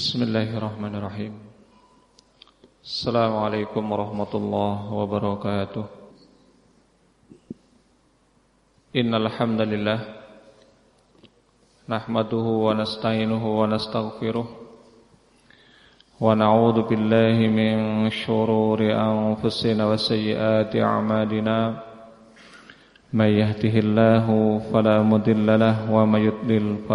Bismillahirrahmanirrahim. Assalamualaikum warahmatullahi wabarakatuh. Innal hamdalillah nahmaduhu wa nasta'inuhu wa nastaghfiruh wa na'udzu billahi min shururi anfusina wa sayyiati a'malina. May yahdihillahu fala mudilla lahu wa may yudlil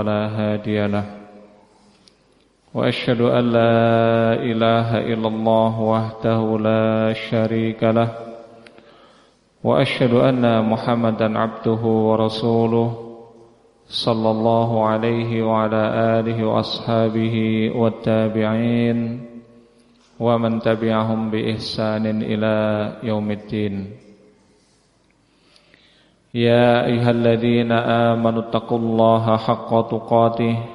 وأشهد أن لا إله إلا الله وحده لا شريك له وأشهد أن محمدا عبده ورسوله صلى الله عليه وعلى آله وأصحابه والتابعين ومن تبعهم بإحسان إلى يوم الدين. يا أيها الذين آمنوا اتقوا الله حق تقاته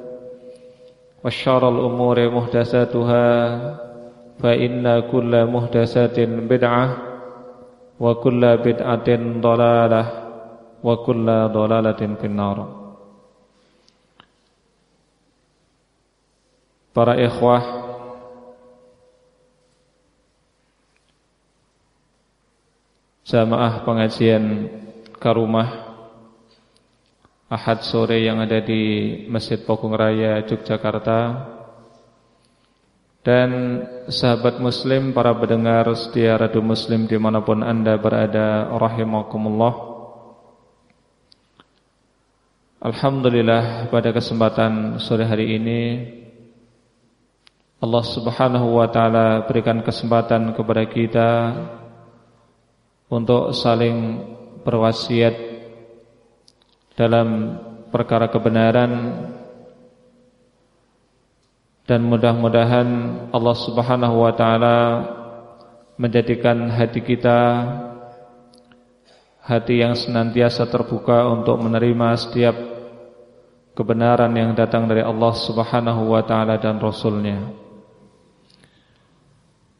وشر الأمور محدثاتها فإن كل محدثات بدعة وكل بدعة ضلالة وكل ضلالة في النار Para ikhwah Jamaah pengajian Karumah Ahad sore yang ada di Masjid Pokong Raya Yogyakarta. Dan sahabat muslim para pendengar setia radio muslim di mana pun anda berada rahimakumullah. Alhamdulillah pada kesempatan sore hari ini Allah subhanahu wa ta'ala berikan kesempatan kepada kita Untuk saling berwasiat dalam perkara kebenaran dan mudah-mudahan Allah Subhanahu wa taala menjadikan hati kita hati yang senantiasa terbuka untuk menerima setiap kebenaran yang datang dari Allah Subhanahu wa taala dan rasulnya.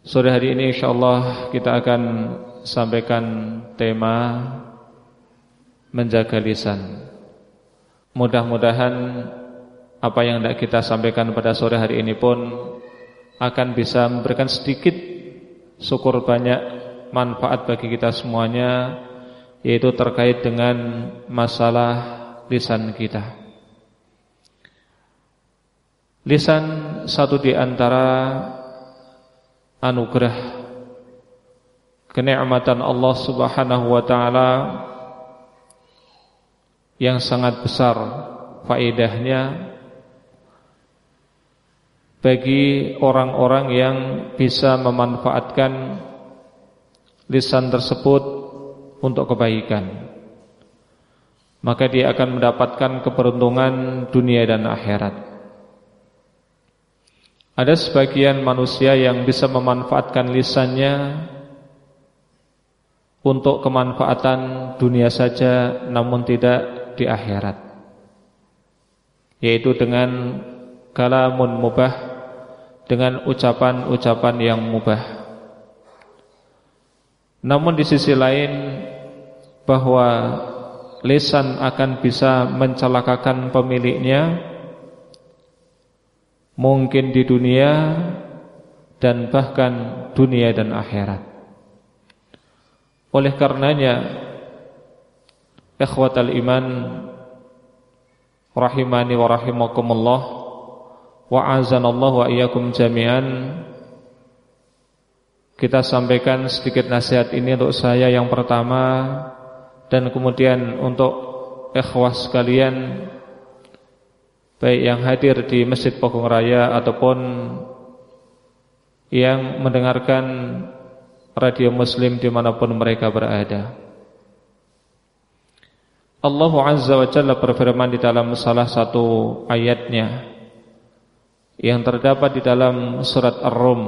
Sore hari ini insyaallah kita akan sampaikan tema menjaga lisan. Mudah-mudahan apa yang tidak kita sampaikan pada sore hari ini pun akan bisa memberikan sedikit syukur banyak manfaat bagi kita semuanya yaitu terkait dengan masalah lisan kita. Lisan satu di antara anugerah kenikmatan Allah Subhanahu wa taala yang sangat besar faedahnya bagi orang-orang yang bisa memanfaatkan lisan tersebut untuk kebaikan. Maka dia akan mendapatkan keberuntungan dunia dan akhirat. Ada sebagian manusia yang bisa memanfaatkan lisannya untuk kemanfaatan dunia saja namun tidak di akhirat yaitu dengan kalamun mubah dengan ucapan-ucapan yang mubah. Namun di sisi lain bahwa lisan akan bisa mencelakakan pemiliknya mungkin di dunia dan bahkan dunia dan akhirat. Oleh karenanya Ikhwatal iman Rahimani wa rahimakumullah wa azanallahu wa iyyakum jami'an kita sampaikan sedikit nasihat ini untuk saya yang pertama dan kemudian untuk ikhwas sekalian baik yang hadir di Masjid Pogong Raya ataupun yang mendengarkan radio Muslim di mana pun mereka berada. Allah Azza wa Jalla berfirman di dalam salah satu ayatnya yang terdapat di dalam surat Ar-Rum.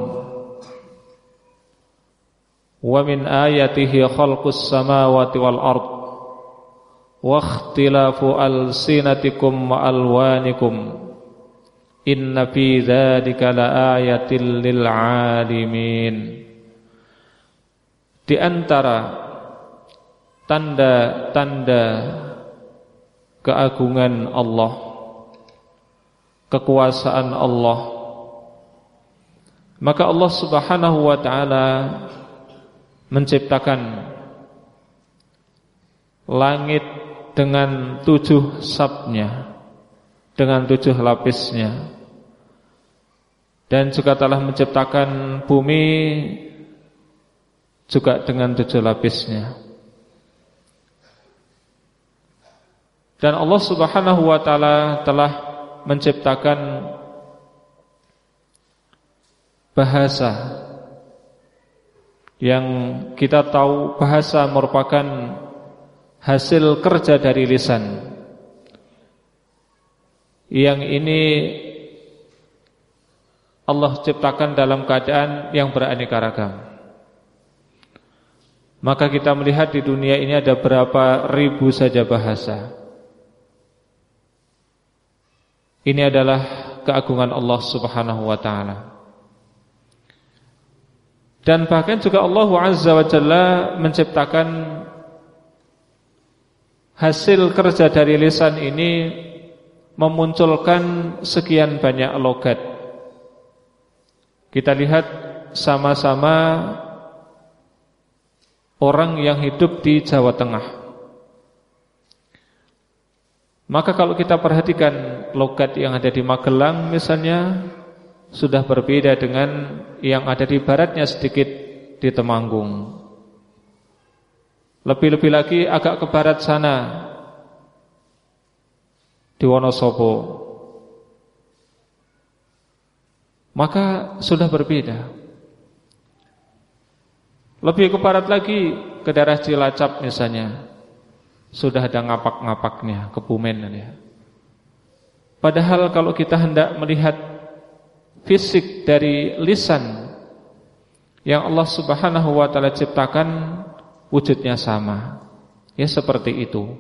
Wa min ayatihi khalqus samawati wal ard wa ikhtilafu alsinatikum wa alwanikum. Inna fi dzalika laayatil lil alimin Di antara tanda-tanda keagungan Allah kekuasaan Allah maka Allah Subhanahu wa taala menciptakan langit dengan tujuh sabnya, dengan tujuh lapisnya, dan juga telah menciptakan bumi juga dengan tujuh lapisnya. Dan Allah Subhanahu wa taala telah menciptakan bahasa yang kita tahu bahasa merupakan hasil kerja dari lisan. Yang ini Allah ciptakan dalam keadaan yang beraneka ragam. Maka kita melihat di dunia ini ada berapa ribu saja bahasa. Ini adalah keagungan Allah Subhanahu wa taala. Dan bahkan juga Allah Azza wa Jalla menciptakan hasil kerja dari lisan ini memunculkan sekian banyak logat. Kita lihat sama-sama orang yang hidup di Jawa Tengah. Maka kalau kita perhatikan logat yang ada di Magelang misalnya sudah berbeda dengan yang ada di baratnya sedikit di Temanggung. Lebih-lebih lagi agak ke barat sana di Wonosobo. Maka sudah berbeda. Lebih ke barat lagi ke daerah Cilacap misalnya. Sudah ada ngapak-ngapaknya, kebumen ya. Padahal kalau kita hendak melihat fisik dari lisan yang Allah Subhanahu wa taala ciptakan wujudnya sama. Ya seperti itu.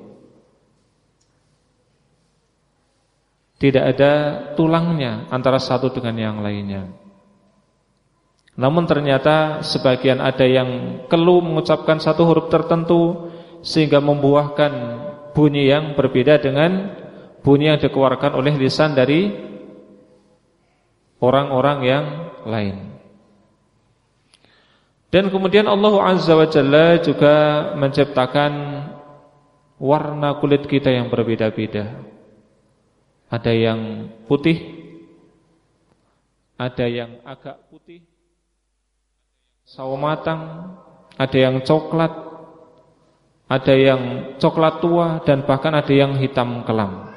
Tidak ada tulangnya antara satu dengan yang lainnya. Namun ternyata sebagian ada yang kelu mengucapkan satu huruf tertentu sehingga membuahkan bunyi yang berbeda dengan bunyi yang dikeluarkan oleh lisan dari orang-orang yang lain. Dan kemudian Allah Azza wa Jalla juga menciptakan warna kulit kita yang berbeda-beda. Ada yang putih, ada yang agak putih, sawo matang, ada yang coklat, ada yang coklat tua dan bahkan ada yang hitam kelam.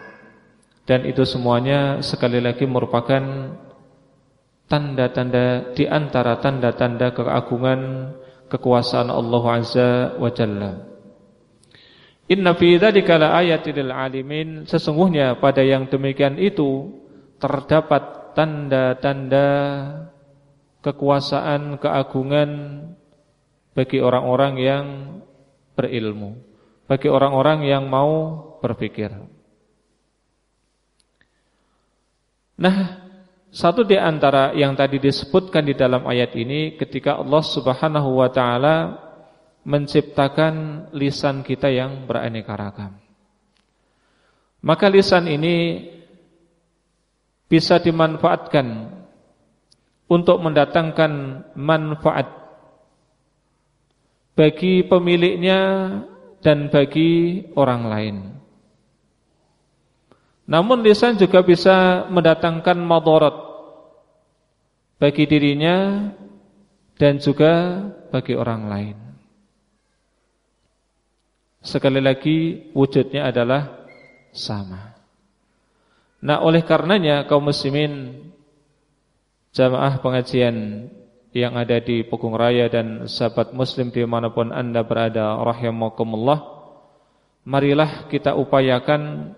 Dan itu semuanya sekali lagi merupakan tanda-tanda di antara tanda-tanda keagungan kekuasaan Allah Azza wa Jalla. Inna fi dzalika laayatil alimin sesungguhnya pada yang demikian itu terdapat tanda-tanda kekuasaan keagungan bagi orang-orang yang berilmu, bagi orang-orang yang mau berpikir. Nah, satu di antara yang tadi disebutkan di dalam ayat ini ketika Allah Subhanahu wa taala menciptakan lisan kita yang beraneka ragam. Maka lisan ini bisa dimanfaatkan untuk mendatangkan manfaat bagi pemiliknya dan bagi orang lain. Namun lisan juga bisa mendatangkan madarat bagi dirinya dan juga bagi orang lain. Sekali lagi wujudnya adalah sama. Nah, oleh karenanya kaum muslimin jamaah pengajian yang ada di Pokong Raya dan sahabat muslim di mana pun anda berada rahimakumullah marilah kita upayakan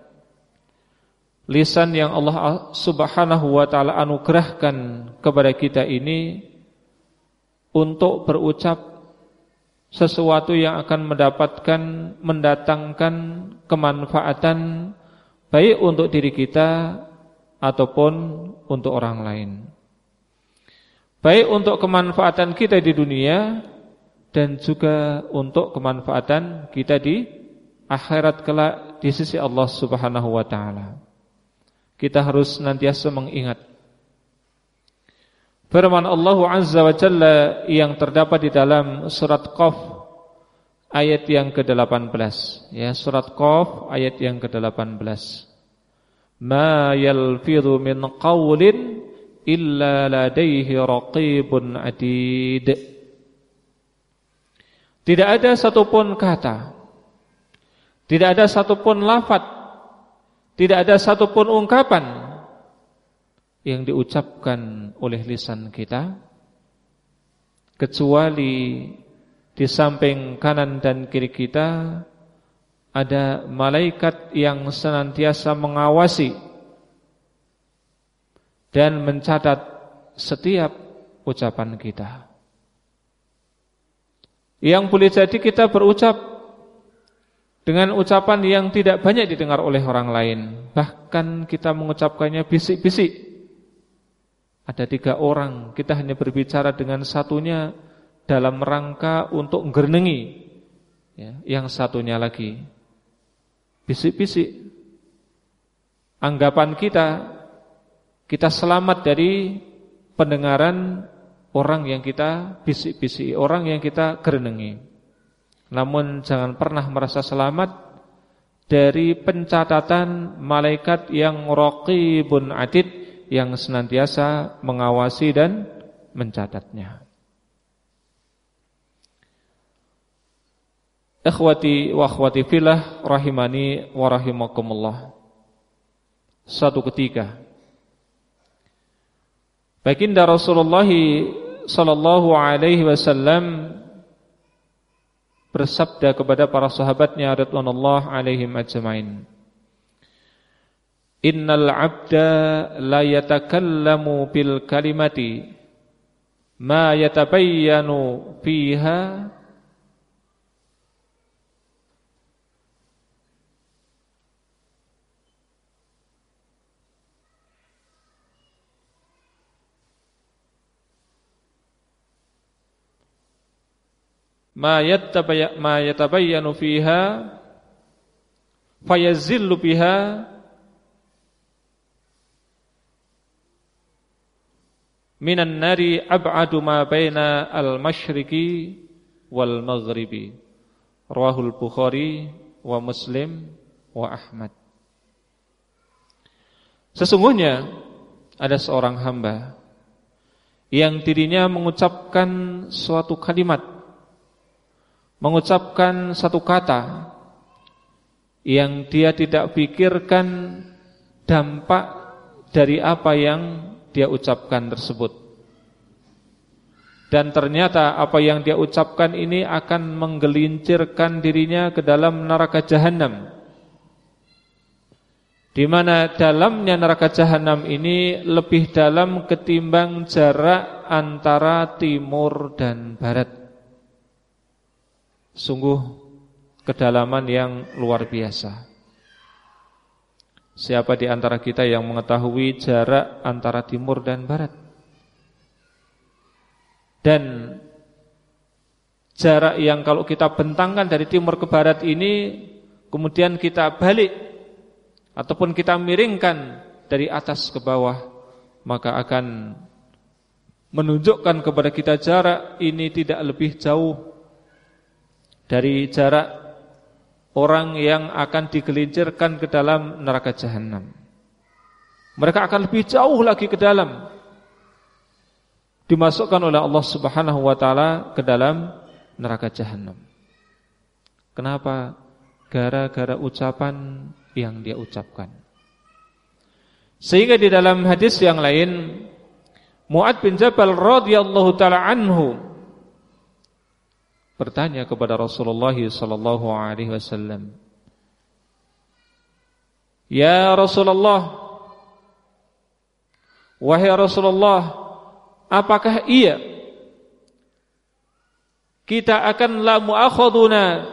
lisan yang Allah subhanahu wa ta'ala anugerahkan kepada kita ini untuk berucap sesuatu yang akan mendapatkan mendatangkan kemanfaatan baik untuk diri kita ataupun untuk orang lain. Baik untuk kemanfaatan kita di dunia dan juga untuk kemanfaatan kita di akhirat kelak di sisi Allah Subhanahu wa taala. Kita harus senantiasa mengingat firman Allah Azza wa Jalla yang terdapat di dalam surat Qaf ayat yang ke-18 ya surat Qaf ayat yang ke-18 Ma yalfidhu min qawlin illa ladaihi raqibun atid. Tidak ada satupun kata, tidak ada satupun lafat, tidak ada satupun ungkapan yang diucapkan oleh lisan kita kecuali di samping kanan dan kiri kita ada malaikat yang senantiasa mengawasi dan mencatat setiap ucapan kita. Yang boleh jadi kita berucap dengan ucapan yang tidak banyak didengar oleh orang lain. Bahkan kita mengucapkannya bisik-bisik. Ada tiga orang, kita hanya berbicara dengan satunya dalam rangka untuk ngernengi ya, yang satunya lagi. Bisik-bisik. Anggapan kita kita selamat dari pendengaran orang yang kita bisik-bisik, orang yang kita gerenengi. Namun jangan pernah merasa selamat dari pencatatan malaikat yang raqibun atid yang senantiasa mengawasi dan mencatatnya. Ikhwati wa akhwati fillah rahimani wa rahimakumullah. Satu ketika Baginda Rasulullah sallallahu alaihi wasallam bersabda kepada para sahabatnya radhiyallahu alaihim ajmain Innal 'abda la yatakallamu bil kalimati ma yatabayyanu fiha ma yattabayya ma yatabayyanu fiha fayazillu biha. Minan nari ab'adu ma baina al-masyriqi wal maghribi. Rawahul bukhari wa muslim wa ahmad. Sesungguhnya ada seorang hamba yang dirinya mengucapkan suatu kalimat mengucapkan satu kata yang dia tidak pikirkan dampak dari apa yang dia ucapkan tersebut. Dan ternyata apa yang dia ucapkan ini akan menggelincirkan dirinya ke dalam neraka jahanam. Di mana dalamnya neraka jahanam ini lebih dalam ketimbang jarak antara timur dan barat. Sungguh kedalaman yang luar biasa. Siapa di antara kita yang mengetahui jarak antara timur dan barat? Dan jarak yang kalau kita bentangkan dari timur ke barat ini kemudian kita balik ataupun kita miringkan dari atas ke bawah maka akan menunjukkan kepada kita jarak ini tidak lebih jauh dari jarak orang yang akan digelincirkan ke dalam neraka jahanam. Mereka akan lebih jauh lagi ke dalam dimasukkan oleh Allah Subhanahu wa taala ke dalam neraka jahanam. Kenapa? Gara-gara ucapan yang dia ucapkan. Sehingga di dalam hadis yang lain Mu'ad bin Jabal radhiyallahu taala anhu bertanya kepada Rasulullah sallallahu alaihi wasallam Ya Rasulullah Wahai Rasulullah apakah iya kita akan la muakhaduna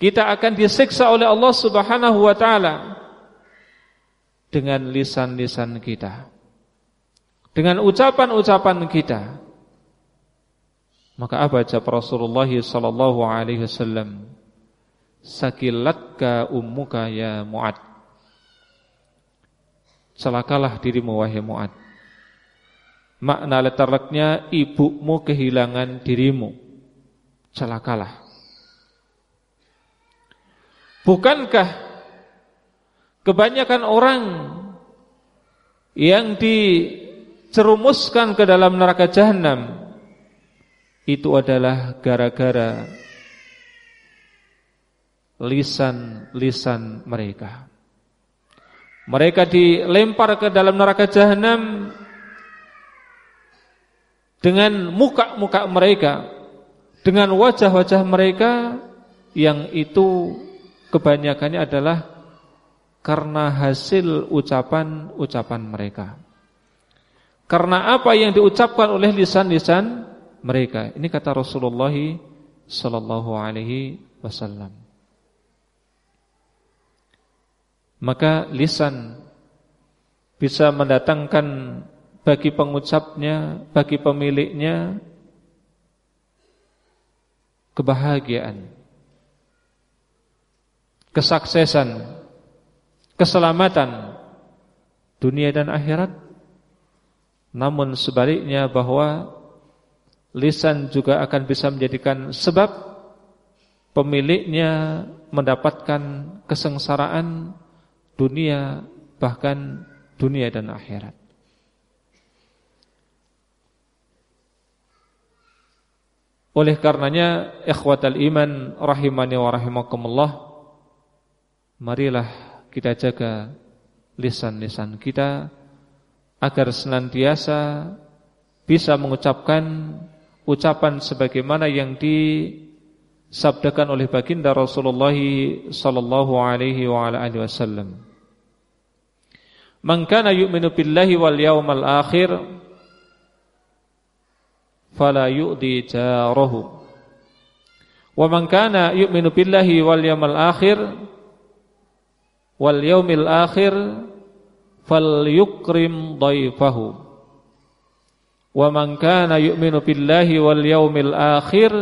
kita akan disiksa oleh Allah Subhanahu wa taala dengan lisan-lisan kita dengan ucapan-ucapan kita maka apa jawab Rasulullah sallallahu alaihi wasallam? Sakilatka ummuka ya Muad. Celakalah dirimu wahai Muad. Makna letaknya ibumu kehilangan dirimu. Celakalah. Bukankah kebanyakan orang yang di cerumuskan ke dalam neraka jahanam itu adalah gara-gara lisan-lisan mereka. Mereka dilempar ke dalam neraka jahanam dengan muka-muka mereka, dengan wajah-wajah mereka yang itu kebanyakannya adalah karena hasil ucapan-ucapan mereka. Karena apa yang diucapkan oleh lisan-lisan mereka. Ini kata Rasulullah sallallahu alaihi wasallam. Maka lisan bisa mendatangkan bagi pengucapnya, bagi pemiliknya kebahagiaan, kesuksesan, keselamatan dunia dan akhirat namun sebaliknya bahwa lisan juga akan bisa menjadikan sebab pemiliknya mendapatkan kesengsaraan dunia bahkan dunia dan akhirat. Oleh karenanya ikhwatal iman rahimani wa rahimakumullah marilah kita jaga lisan-lisan kita agar senantiasa bisa mengucapkan ucapan sebagaimana yang disabdakan oleh baginda Rasulullah sallallahu alaihi wa ala alihi wasallam. Man kana yu'minu billahi wal yawmal akhir fala yu'di jarahu. Wa man kana yu'minu billahi wal yawmal akhir wal yawmil akhir falyukrim dhaifahu wa man kana yu'minu billahi wal yawmil akhir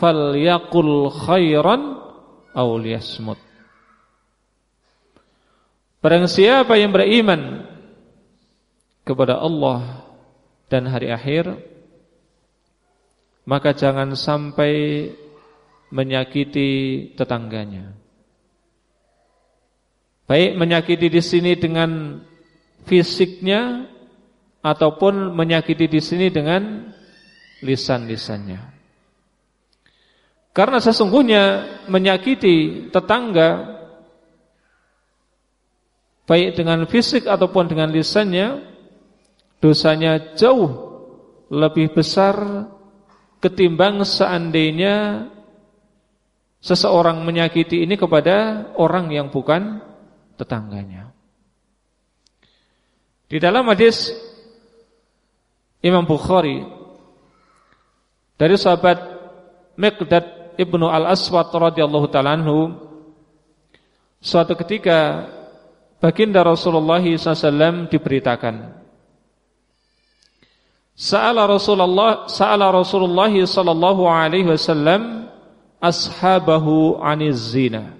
falyaqul khairan aw liyasmut. Barang siapa yang beriman kepada Allah dan hari akhir maka jangan sampai menyakiti tetangganya. Baik menyakiti di sini dengan fisiknya ataupun menyakiti di sini dengan lisan-lisannya. Karena sesungguhnya menyakiti tetangga baik dengan fisik ataupun dengan lisannya dosanya jauh lebih besar ketimbang seandainya seseorang menyakiti ini kepada orang yang bukan tetangganya. Di dalam hadis Imam Bukhari. Dari sahabat Miqdad Ibnu Al-Aswad radhiyallahu taala suatu ketika baginda Rasulullah SAW diberitakan Sa'ala Rasulullah Sa'ala Rasulullah sallallahu alaihi wasallam ashabahu 'aniz zina.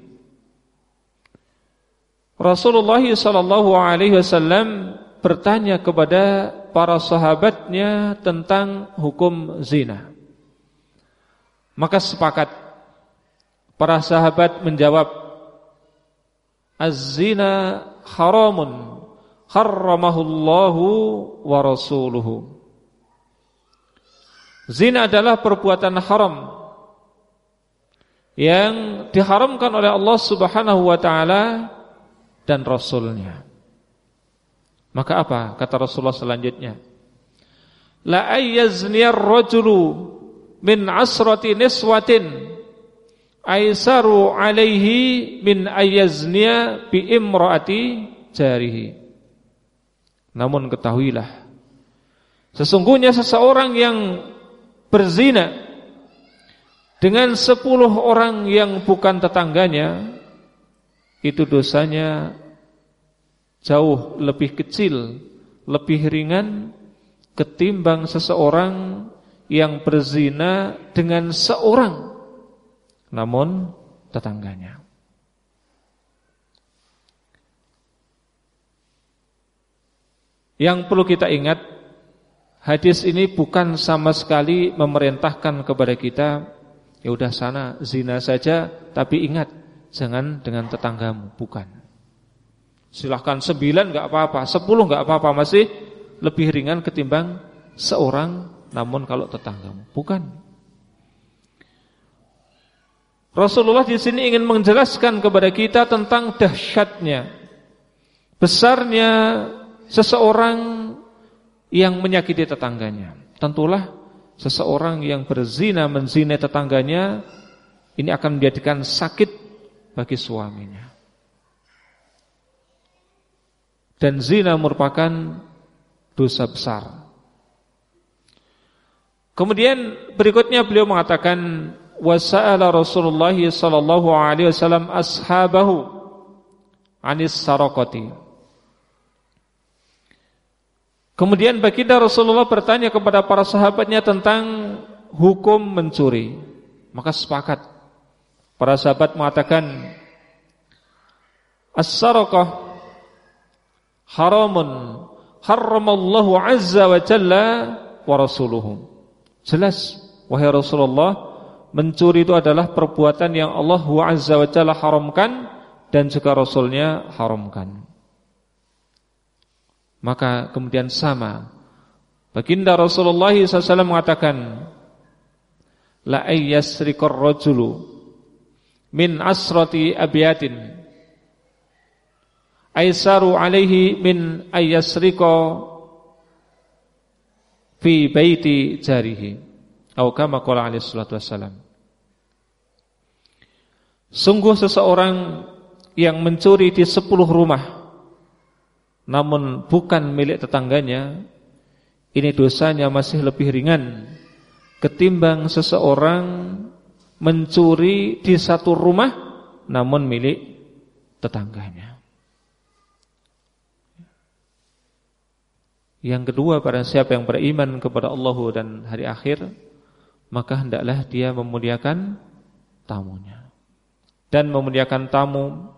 Rasulullah sallallahu alaihi wasallam bertanya kepada para sahabatnya tentang hukum zina. Maka sepakat para sahabat menjawab Az-zina haramun harramahullahu wa rasuluhu. Zina adalah perbuatan haram yang diharamkan oleh Allah Subhanahu wa taala dan rasulnya. Maka apa kata Rasulullah selanjutnya? La ayyazniyar rajulu min asrati niswatin aisaru alaihi min ayyazniya bi imraati jarihi. Namun ketahuilah sesungguhnya seseorang yang berzina dengan sepuluh orang yang bukan tetangganya itu dosanya jauh lebih kecil, lebih ringan ketimbang seseorang yang berzina dengan seorang. Namun tetangganya. Yang perlu kita ingat Hadis ini bukan sama sekali memerintahkan kepada kita Ya udah sana zina saja Tapi ingat Jangan dengan tetanggamu. Bukan Silahkan sembilan nggak apa-apa Sepuluh nggak apa-apa Masih lebih ringan ketimbang Seorang Namun kalau tetanggamu Bukan Rasulullah di sini ingin menjelaskan kepada kita tentang dahsyatnya Besarnya Seseorang yang menyakiti tetangganya. Tentulah seseorang yang berzina menzina tetangganya ini akan menjadikan sakit bagi suaminya. Dan zina merupakan dosa besar. Kemudian berikutnya beliau mengatakan wasa'ala Rasulullah sallallahu alaihi wasallam ashabahu anis sarakati. Kemudian baginda Rasulullah bertanya kepada para sahabatnya tentang hukum mencuri. Maka sepakat. Para sahabat mengatakan As-sarakah haramun harramallahu azza wa jalla wa rasuluhu. Jelas wahai Rasulullah, mencuri itu adalah perbuatan yang Allah azza wa jalla haramkan dan juga rasulnya haramkan. Maka kemudian sama Baginda Rasulullah SAW mengatakan La ayyasrikar rajulu Min asrati abiyatin Aisaru alaihi min ayyasrika Fi baiti jarihi Atau kama alaihi salatu wassalam Sungguh seseorang yang mencuri di sepuluh rumah namun bukan milik tetangganya, ini dosanya masih lebih ringan ketimbang seseorang mencuri di satu rumah namun milik tetangganya. Yang kedua, pada siapa yang beriman kepada Allah dan hari akhir, maka hendaklah dia memuliakan tamunya. Dan memuliakan tamu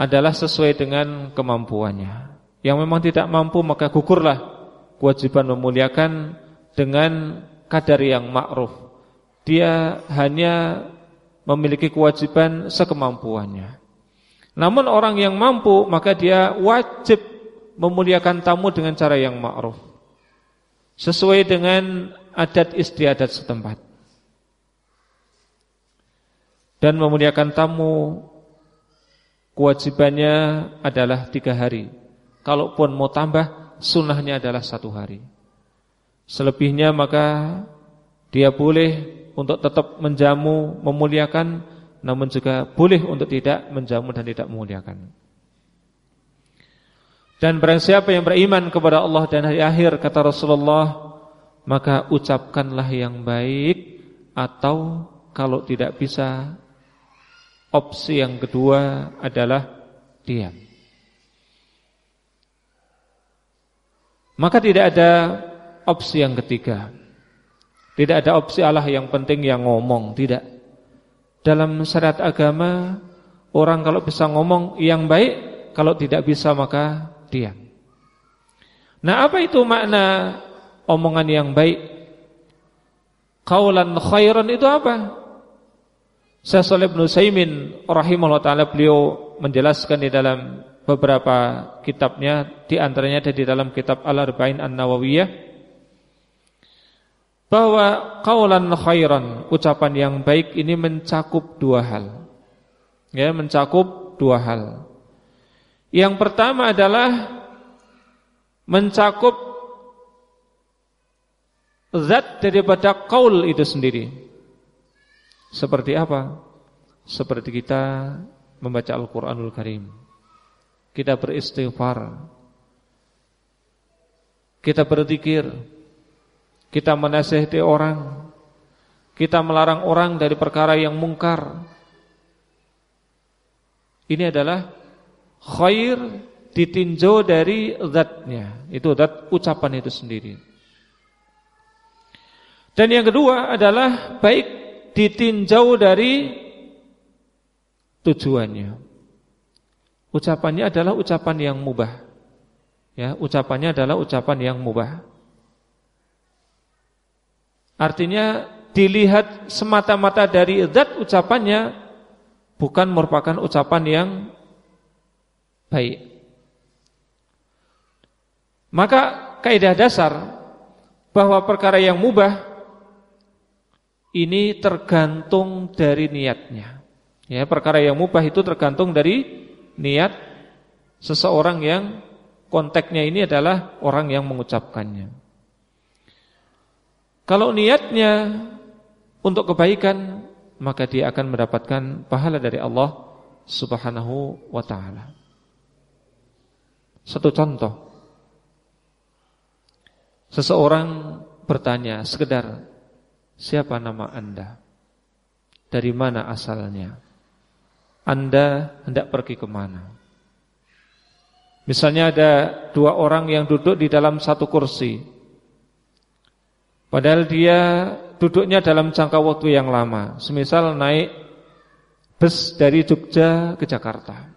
adalah sesuai dengan kemampuannya. Yang memang tidak mampu maka gugurlah kewajiban memuliakan dengan kadar yang ma'ruf. Dia hanya memiliki kewajiban sekemampuannya. Namun orang yang mampu maka dia wajib memuliakan tamu dengan cara yang ma'ruf. Sesuai dengan adat istiadat setempat. Dan memuliakan tamu kewajibannya adalah tiga hari. Kalaupun mau tambah, sunnahnya adalah satu hari. Selebihnya maka dia boleh untuk tetap menjamu, memuliakan, namun juga boleh untuk tidak menjamu dan tidak memuliakan. Dan barang siapa yang beriman kepada Allah dan hari akhir, kata Rasulullah, maka ucapkanlah yang baik, atau kalau tidak bisa Opsi yang kedua adalah diam. Maka tidak ada opsi yang ketiga. Tidak ada opsi Allah yang penting yang ngomong, tidak. Dalam syariat agama, orang kalau bisa ngomong yang baik, kalau tidak bisa maka diam. Nah, apa itu makna omongan yang baik? Kaulan khairan itu apa? Syekh Saleh bin Utsaimin rahimahullah taala beliau menjelaskan di dalam beberapa kitabnya di antaranya ada di dalam kitab Al-Arba'in An-Nawawiyah bahwa qaulan khairan, ucapan yang baik ini mencakup dua hal. Ya, mencakup dua hal. Yang pertama adalah mencakup zat daripada qaul itu sendiri. Seperti apa? Seperti kita membaca Al-Qur'anul Karim. Kita beristighfar. Kita berzikir. Kita menasihati orang. Kita melarang orang dari perkara yang mungkar. Ini adalah khair ditinjau dari zatnya. Itu zat ucapan itu sendiri. Dan yang kedua adalah baik ditinjau dari tujuannya. Ucapannya adalah ucapan yang mubah. Ya, ucapannya adalah ucapan yang mubah. Artinya dilihat semata-mata dari zat ucapannya bukan merupakan ucapan yang baik. Maka kaidah dasar bahwa perkara yang mubah ini tergantung dari niatnya. Ya, perkara yang mubah itu tergantung dari niat seseorang yang konteksnya ini adalah orang yang mengucapkannya. Kalau niatnya untuk kebaikan, maka dia akan mendapatkan pahala dari Allah Subhanahu wa taala. Satu contoh. Seseorang bertanya sekedar siapa nama Anda? Dari mana asalnya? Anda hendak pergi ke mana? Misalnya ada dua orang yang duduk di dalam satu kursi Padahal dia duduknya dalam jangka waktu yang lama Semisal naik bus dari Jogja ke Jakarta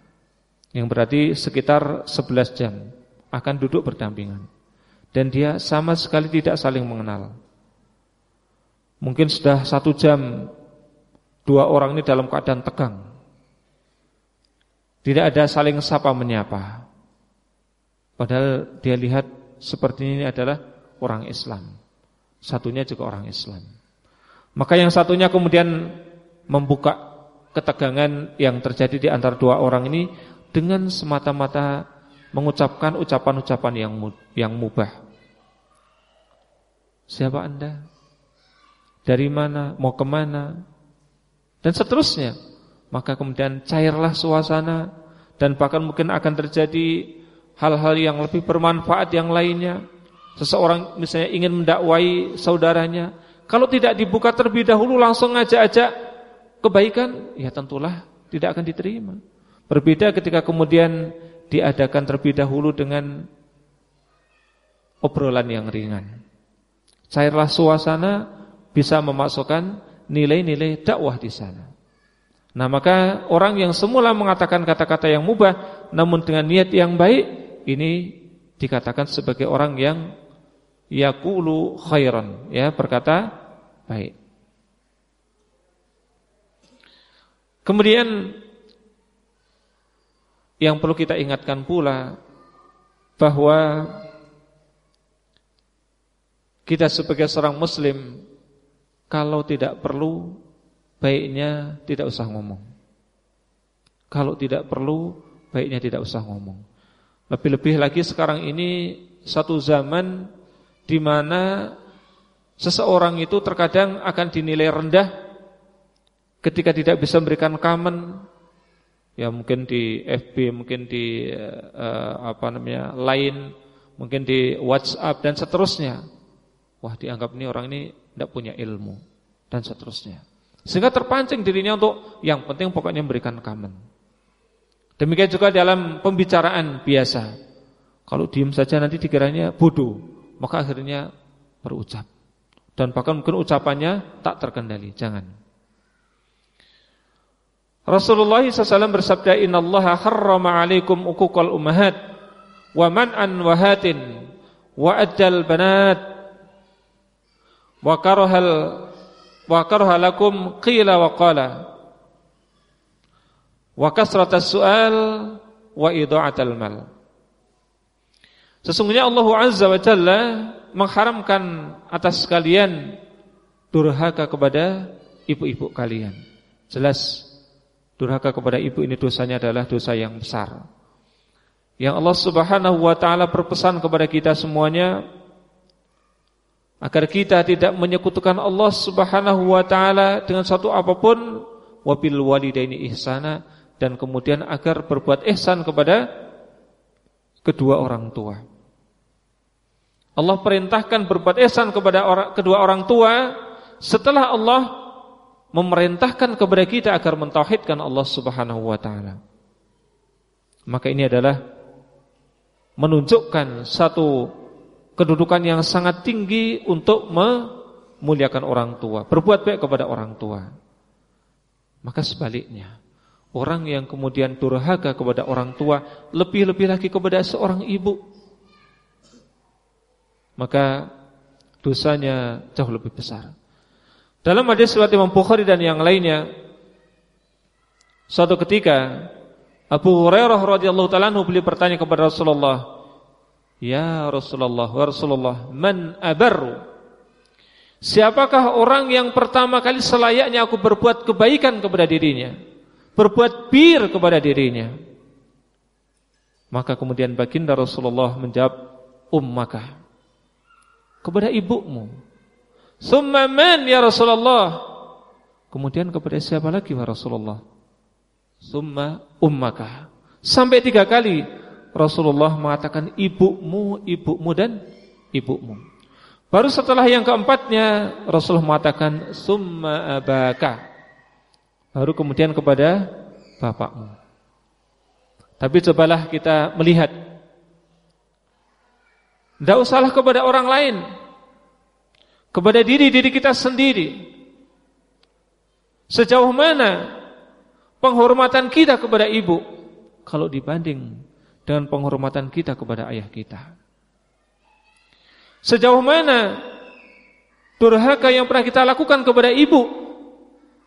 Yang berarti sekitar 11 jam Akan duduk berdampingan. Dan dia sama sekali tidak saling mengenal. Mungkin sudah satu jam Dua orang ini dalam keadaan tegang. Tidak ada saling sapa menyapa. Padahal dia lihat seperti ini adalah orang Islam. Satunya juga orang Islam. Maka yang satunya kemudian membuka ketegangan yang terjadi di antara dua orang ini dengan semata-mata mengucapkan ucapan-ucapan yang yang mubah. Siapa Anda? Dari mana? Mau ke mana? Dan seterusnya. Maka kemudian cairlah suasana dan bahkan mungkin akan terjadi hal-hal yang lebih bermanfaat yang lainnya. Seseorang misalnya ingin mendakwai saudaranya, kalau tidak dibuka terlebih dahulu langsung ngajak-ajak kebaikan, ya tentulah tidak akan diterima. Berbeda ketika kemudian diadakan terlebih dahulu dengan obrolan yang ringan. Cairlah suasana bisa memasukkan nilai-nilai dakwah di sana. Nah maka orang yang semula mengatakan kata-kata yang mubah namun dengan niat yang baik ini dikatakan sebagai orang yang yaqulu khairan ya berkata baik. Kemudian yang perlu kita ingatkan pula bahwa kita sebagai seorang muslim kalau tidak perlu baiknya tidak usah ngomong. Kalau tidak perlu baiknya tidak usah ngomong. Lebih-lebih lagi sekarang ini satu zaman di mana seseorang itu terkadang akan dinilai rendah ketika tidak bisa memberikan komen ya mungkin di FB mungkin di uh, apa namanya lain mungkin di WhatsApp dan seterusnya wah dianggap ini orang ini tidak punya ilmu dan seterusnya sehingga terpancing dirinya untuk yang penting pokoknya memberikan komen demikian juga dalam pembicaraan biasa kalau diem saja nanti dikiranya bodoh maka akhirnya berucap. Dan bahkan mungkin ucapannya tak terkendali. Jangan. Rasulullah SAW bersabda, Inna Allah harrama alaikum ukukal umahat, wa man'an wahatin, wa ajal banat, wa karahal, wa karahalakum qila wa qala, wa kasratas su'al, wa idha'atal mal. Sesungguhnya Allah Azza wa Jalla mengharamkan atas kalian durhaka kepada ibu-ibu kalian. Jelas durhaka kepada ibu ini dosanya adalah dosa yang besar. Yang Allah Subhanahu wa taala berpesan kepada kita semuanya agar kita tidak menyekutukan Allah Subhanahu wa taala dengan satu apa pun wabil walidaini ihsana dan kemudian agar berbuat ihsan kepada kedua orang tua. Allah perintahkan berbuat ihsan kepada kedua orang tua setelah Allah memerintahkan kepada kita agar mentauhidkan Allah Subhanahu wa taala. Maka ini adalah menunjukkan satu kedudukan yang sangat tinggi untuk memuliakan orang tua, berbuat baik kepada orang tua. Maka sebaliknya, orang yang kemudian durhaka kepada orang tua, lebih-lebih lagi kepada seorang ibu, maka dosanya jauh lebih besar. Dalam hadis riwayat Imam Bukhari dan yang lainnya, suatu ketika Abu Hurairah radhiyallahu taala beliau bertanya kepada Rasulullah, "Ya Rasulullah, wa Rasulullah, man abarru?" Siapakah orang yang pertama kali selayaknya aku berbuat kebaikan kepada dirinya? Berbuat bir kepada dirinya? Maka kemudian baginda Rasulullah menjawab, Ummaka. Kepada ibumu. Summa man ya Rasulullah? Kemudian kepada siapa lagi ya Rasulullah? Summa ummaka. Sampai tiga kali Rasulullah mengatakan ibumu, ibumu dan ibumu. Baru setelah yang keempatnya Rasulullah mengatakan summa abaka. Baru kemudian kepada bapakmu. Tapi cobalah kita melihat Tidak usahlah kepada orang lain Kepada diri-diri kita sendiri Sejauh mana Penghormatan kita kepada ibu Kalau dibanding Dengan penghormatan kita kepada ayah kita Sejauh mana durhaka yang pernah kita lakukan kepada ibu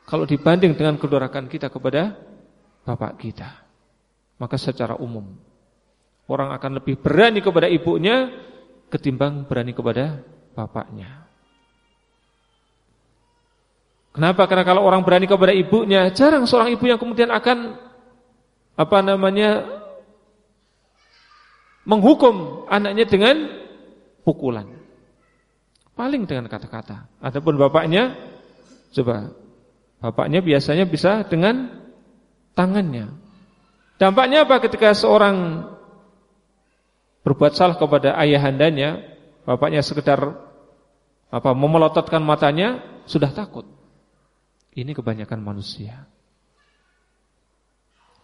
kalau dibanding dengan kedurhakaan kita kepada bapak kita. Maka secara umum orang akan lebih berani kepada ibunya ketimbang berani kepada bapaknya. Kenapa? Karena kalau orang berani kepada ibunya, jarang seorang ibu yang kemudian akan apa namanya menghukum anaknya dengan pukulan. Paling dengan kata-kata. Adapun bapaknya coba bapaknya biasanya bisa dengan tangannya. Dampaknya apa ketika seorang berbuat salah kepada ayahandanya, bapaknya sekedar apa memelototkan matanya sudah takut. Ini kebanyakan manusia.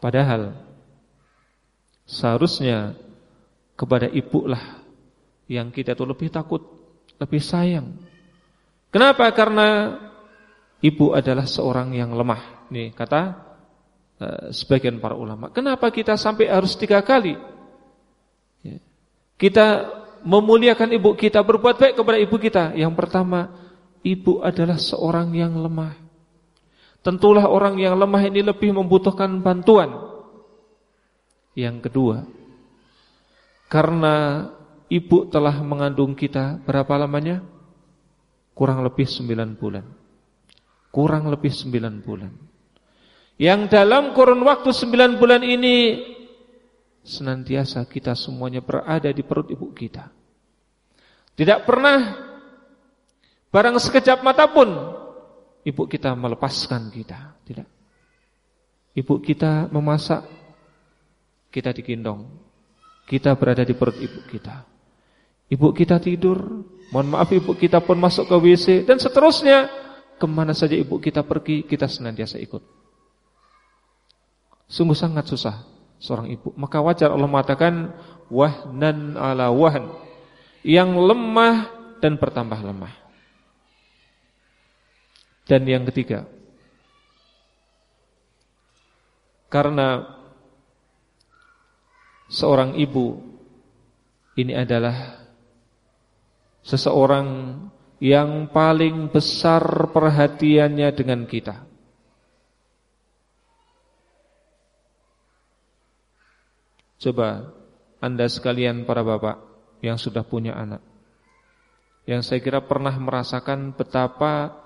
Padahal seharusnya kepada ibu lah yang kita itu lebih takut, lebih sayang. Kenapa? Karena ibu adalah seorang yang lemah. Nih kata uh, sebagian para ulama. Kenapa kita sampai harus tiga kali? Ya. Kita memuliakan ibu kita, berbuat baik kepada ibu kita. Yang pertama, ibu adalah seorang yang lemah. Tentulah orang yang lemah ini lebih membutuhkan bantuan. Yang kedua, karena Ibu telah mengandung kita berapa lamanya? Kurang lebih 9 bulan Kurang lebih 9 bulan Yang dalam kurun waktu 9 bulan ini Senantiasa kita semuanya berada di perut ibu kita Tidak pernah Barang sekejap mata pun Ibu kita melepaskan kita Tidak Ibu kita memasak Kita digendong Kita berada di perut ibu kita Ibu kita tidur, mohon maaf ibu kita pun masuk ke WC dan seterusnya. Ke mana saja ibu kita pergi, kita senantiasa ikut. Sungguh sangat susah seorang ibu. Maka wajar Allah mengatakan wahnan ala wahn. Yang lemah dan bertambah lemah. Dan yang ketiga, karena seorang ibu ini adalah seseorang yang paling besar perhatiannya dengan kita. Coba Anda sekalian para bapak yang sudah punya anak. Yang saya kira pernah merasakan betapa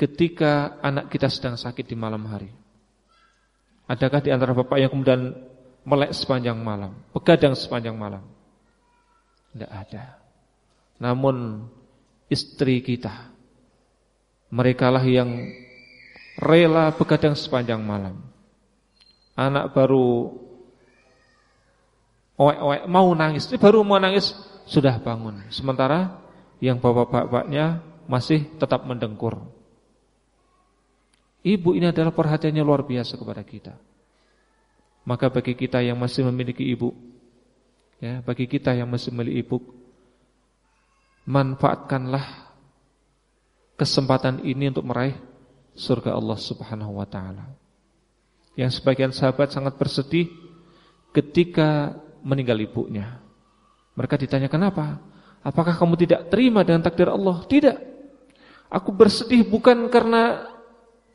ketika anak kita sedang sakit di malam hari. Adakah di antara bapak yang kemudian melek sepanjang malam, begadang sepanjang malam? Tidak ada. Namun istri kita, merekalah yang rela begadang sepanjang malam. Anak baru Owek-owek mau nangis, ini baru mau nangis sudah bangun. Sementara yang bapak-bapaknya masih tetap mendengkur. Ibu ini adalah perhatiannya luar biasa kepada kita. Maka bagi kita yang masih memiliki ibu, ya, bagi kita yang masih memiliki ibu, manfaatkanlah kesempatan ini untuk meraih surga Allah Subhanahu wa taala. Yang sebagian sahabat sangat bersedih ketika meninggal ibunya. Mereka ditanya kenapa? Apakah kamu tidak terima dengan takdir Allah? Tidak. Aku bersedih bukan karena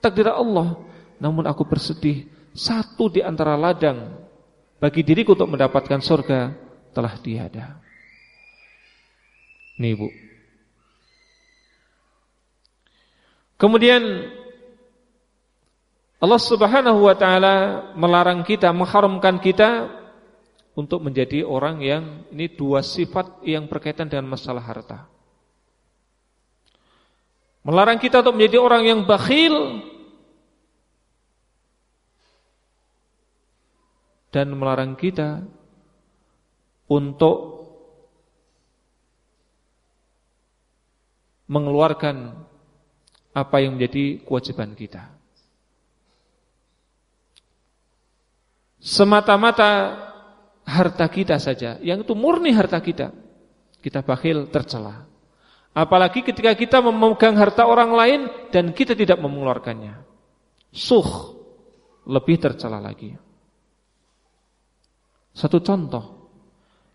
takdir Allah, namun aku bersedih satu di antara ladang bagi diriku untuk mendapatkan surga telah tiada. Nih Ibu. Kemudian Allah Subhanahu wa taala melarang kita, mengharamkan kita untuk menjadi orang yang ini dua sifat yang berkaitan dengan masalah harta. Melarang kita untuk menjadi orang yang bakhil dan melarang kita untuk mengeluarkan apa yang menjadi kewajiban kita. Semata-mata harta kita saja, yang itu murni harta kita, kita bakhil tercela. Apalagi ketika kita memegang harta orang lain dan kita tidak mengeluarkannya. Suh, lebih tercela lagi. Satu contoh,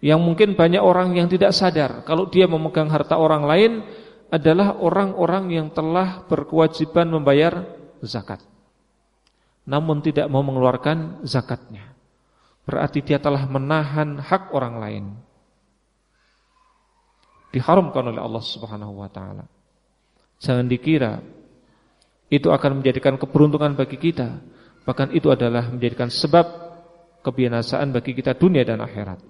yang mungkin banyak orang yang tidak sadar, kalau dia memegang harta orang lain adalah orang-orang yang telah berkewajiban membayar zakat. Namun tidak mau mengeluarkan zakatnya. Berarti dia telah menahan hak orang lain. Diharamkan oleh Allah Subhanahu wa taala. Jangan dikira itu akan menjadikan keberuntungan bagi kita, bahkan itu adalah menjadikan sebab kebinasaan bagi kita dunia dan akhirat.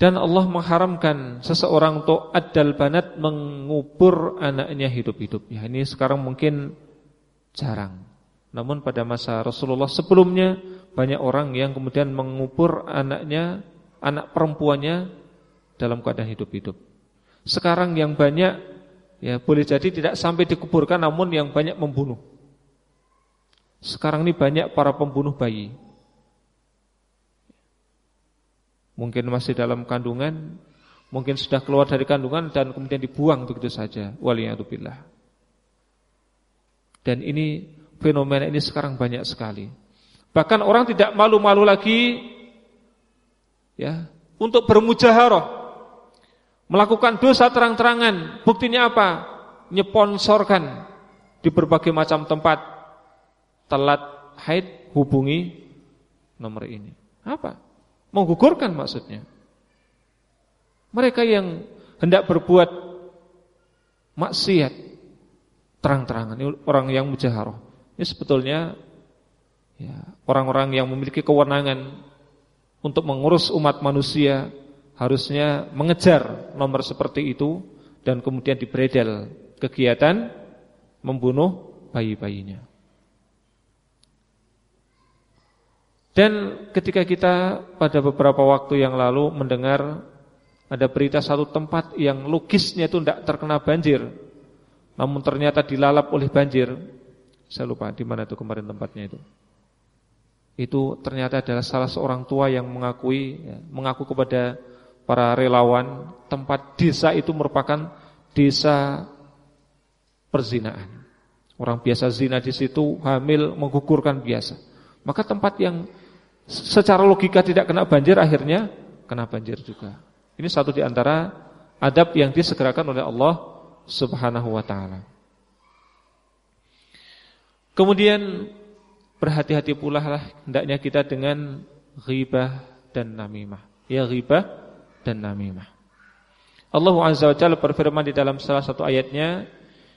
Dan Allah mengharamkan seseorang untuk adal banat mengubur anaknya hidup-hidup. Ya, ini sekarang mungkin jarang. Namun pada masa Rasulullah sebelumnya banyak orang yang kemudian mengubur anaknya, anak perempuannya dalam keadaan hidup-hidup. Sekarang yang banyak ya boleh jadi tidak sampai dikuburkan namun yang banyak membunuh. Sekarang ini banyak para pembunuh bayi. Mungkin masih dalam kandungan, mungkin sudah keluar dari kandungan dan kemudian dibuang begitu saja. Waliyatubillah. Dan ini Fenomena ini sekarang banyak sekali. Bahkan orang tidak malu-malu lagi ya, untuk bermujaharah. Melakukan dosa terang-terangan. Buktinya apa? Nyeponsorkan di berbagai macam tempat. Telat haid hubungi nomor ini. Apa? Menggugurkan maksudnya. Mereka yang hendak berbuat maksiat terang-terangan, orang yang mujaharah. Ini sebetulnya ya, orang-orang yang memiliki kewenangan untuk mengurus umat manusia harusnya mengejar nomor seperti itu dan kemudian diberedel kegiatan membunuh bayi-bayinya. Dan ketika kita pada beberapa waktu yang lalu mendengar ada berita satu tempat yang logisnya itu tidak terkena banjir, namun ternyata dilalap oleh banjir, saya lupa di mana itu kemarin tempatnya itu. Itu ternyata adalah salah seorang tua yang mengakui ya, mengaku kepada para relawan tempat desa itu merupakan desa perzinaan. Orang biasa zina di situ hamil menggugurkan biasa. Maka tempat yang secara logika tidak kena banjir akhirnya kena banjir juga. Ini satu di antara adab yang disegerakan oleh Allah Subhanahu wa taala. Kemudian berhati-hati pula lah hendaknya kita dengan ghibah dan namimah. Ya ghibah dan namimah. Allah Azza wa Jalla berfirman di dalam salah satu ayatnya,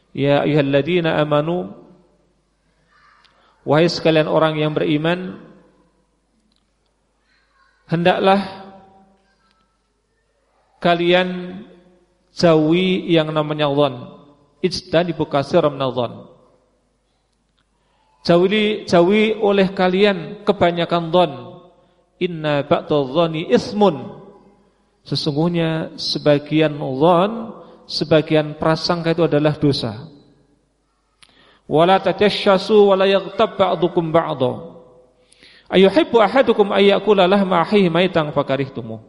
"Ya ayyuhalladzina amanu wahai sekalian orang yang beriman, hendaklah kalian jauhi yang namanya dzan. Ijtanibu katsiran minadh Jauhi jauhi oleh kalian kebanyakan dhon. Inna ba'dadh-dhani ismun. Sesungguhnya sebagian dhon, sebagian prasangka itu adalah dosa. Wala tajassasu wala yaghtab ba'dukum ba'dha. Ayuhibbu ahadukum ayyakula lahma akhihi maitan fakarihtumuh.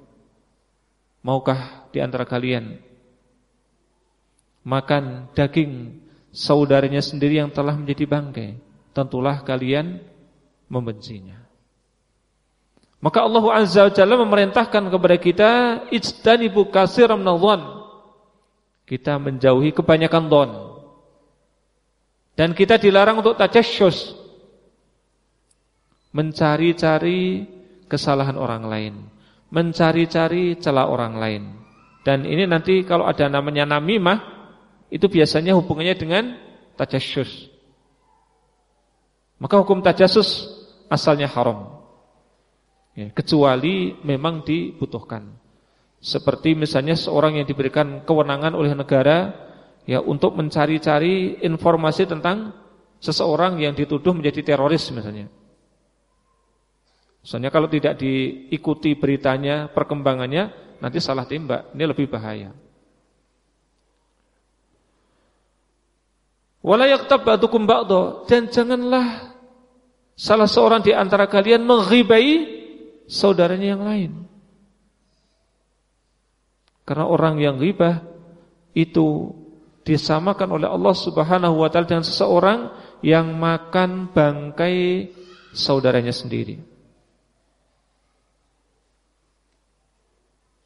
Maukah di antara kalian makan daging saudaranya sendiri yang telah menjadi bangkai? tentulah kalian membencinya. Maka Allah Azza wa Jalla memerintahkan kepada kita ijtanibu katsiran minadh Kita menjauhi kebanyakan don. Dan kita dilarang untuk tajasyus. Mencari-cari kesalahan orang lain, mencari-cari celah orang lain. Dan ini nanti kalau ada namanya namimah itu biasanya hubungannya dengan tajasyus. Maka hukum tajasus asalnya haram. Ya, kecuali memang dibutuhkan. Seperti misalnya seorang yang diberikan kewenangan oleh negara ya untuk mencari-cari informasi tentang seseorang yang dituduh menjadi teroris misalnya. Misalnya kalau tidak diikuti beritanya, perkembangannya, nanti salah tembak. Ini lebih bahaya. Wala yaktab ba'dukum ba'dha dan janganlah salah seorang di antara kalian menghibai saudaranya yang lain. Karena orang yang ghibah itu disamakan oleh Allah Subhanahu wa taala dengan seseorang yang makan bangkai saudaranya sendiri.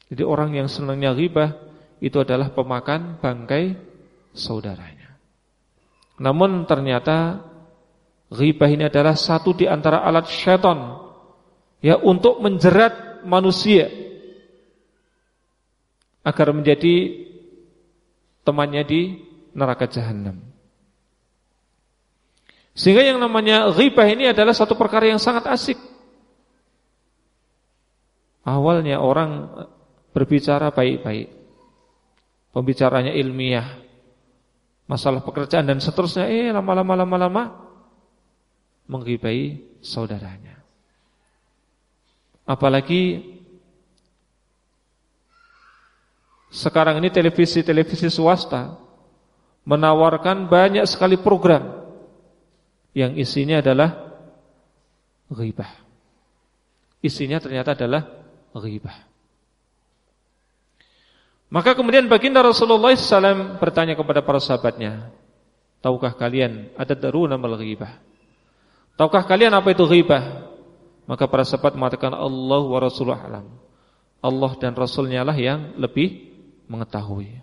Jadi orang yang senangnya ghibah itu adalah pemakan bangkai saudaranya. Namun ternyata ghibah ini adalah satu di antara alat syaitan ya untuk menjerat manusia agar menjadi temannya di neraka jahanam. Sehingga yang namanya ghibah ini adalah satu perkara yang sangat asik. Awalnya orang berbicara baik-baik. Pembicaranya ilmiah, masalah pekerjaan dan seterusnya eh lama-lama lama-lama menggibai saudaranya. Apalagi sekarang ini televisi-televisi swasta menawarkan banyak sekali program yang isinya adalah ghibah. Isinya ternyata adalah ghibah. Maka kemudian baginda Rasulullah SAW bertanya kepada para sahabatnya, Tahukah kalian ada daruna mal ghibah? Tahukah kalian apa itu ghibah? Maka para sahabat mengatakan Allah wa Rasulullah alam. Allah dan Rasulnya lah yang lebih mengetahui.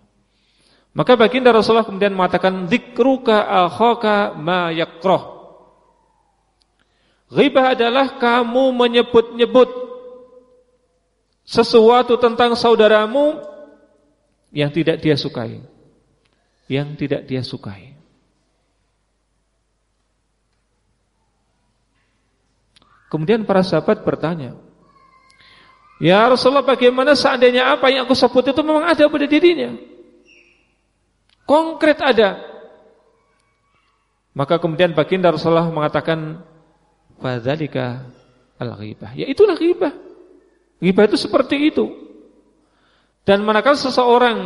Maka baginda Rasulullah kemudian mengatakan dzikruka akhaka ma yakroh. Ghibah adalah kamu menyebut-nyebut sesuatu tentang saudaramu yang tidak dia sukai. Yang tidak dia sukai. Kemudian para sahabat bertanya, "Ya Rasulullah, bagaimana seandainya apa yang aku sebut itu memang ada pada dirinya?" Konkret ada. Maka kemudian baginda Rasulullah mengatakan, "Fadzalika al-ghibah." Ya itulah ghibah. Ghibah itu seperti itu. Dan manakala seseorang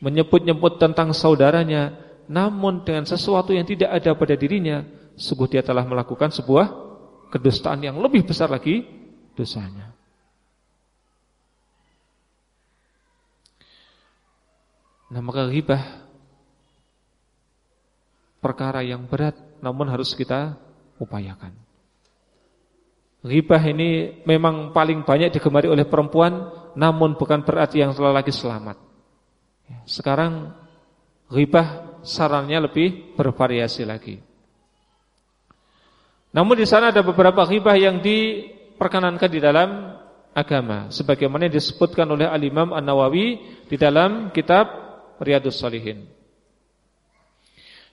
menyebut-nyebut tentang saudaranya namun dengan sesuatu yang tidak ada pada dirinya, sungguh dia telah melakukan sebuah kedustaan yang lebih besar lagi dosanya. Nah, maka ghibah perkara yang berat namun harus kita upayakan. Ghibah ini memang paling banyak digemari oleh perempuan namun bukan berarti yang lagi selamat. Sekarang ghibah sarannya lebih bervariasi lagi. Namun di sana ada beberapa ghibah yang diperkenankan di dalam agama sebagaimana yang disebutkan oleh Al-Imam An-Nawawi di dalam kitab Riyadhus Shalihin.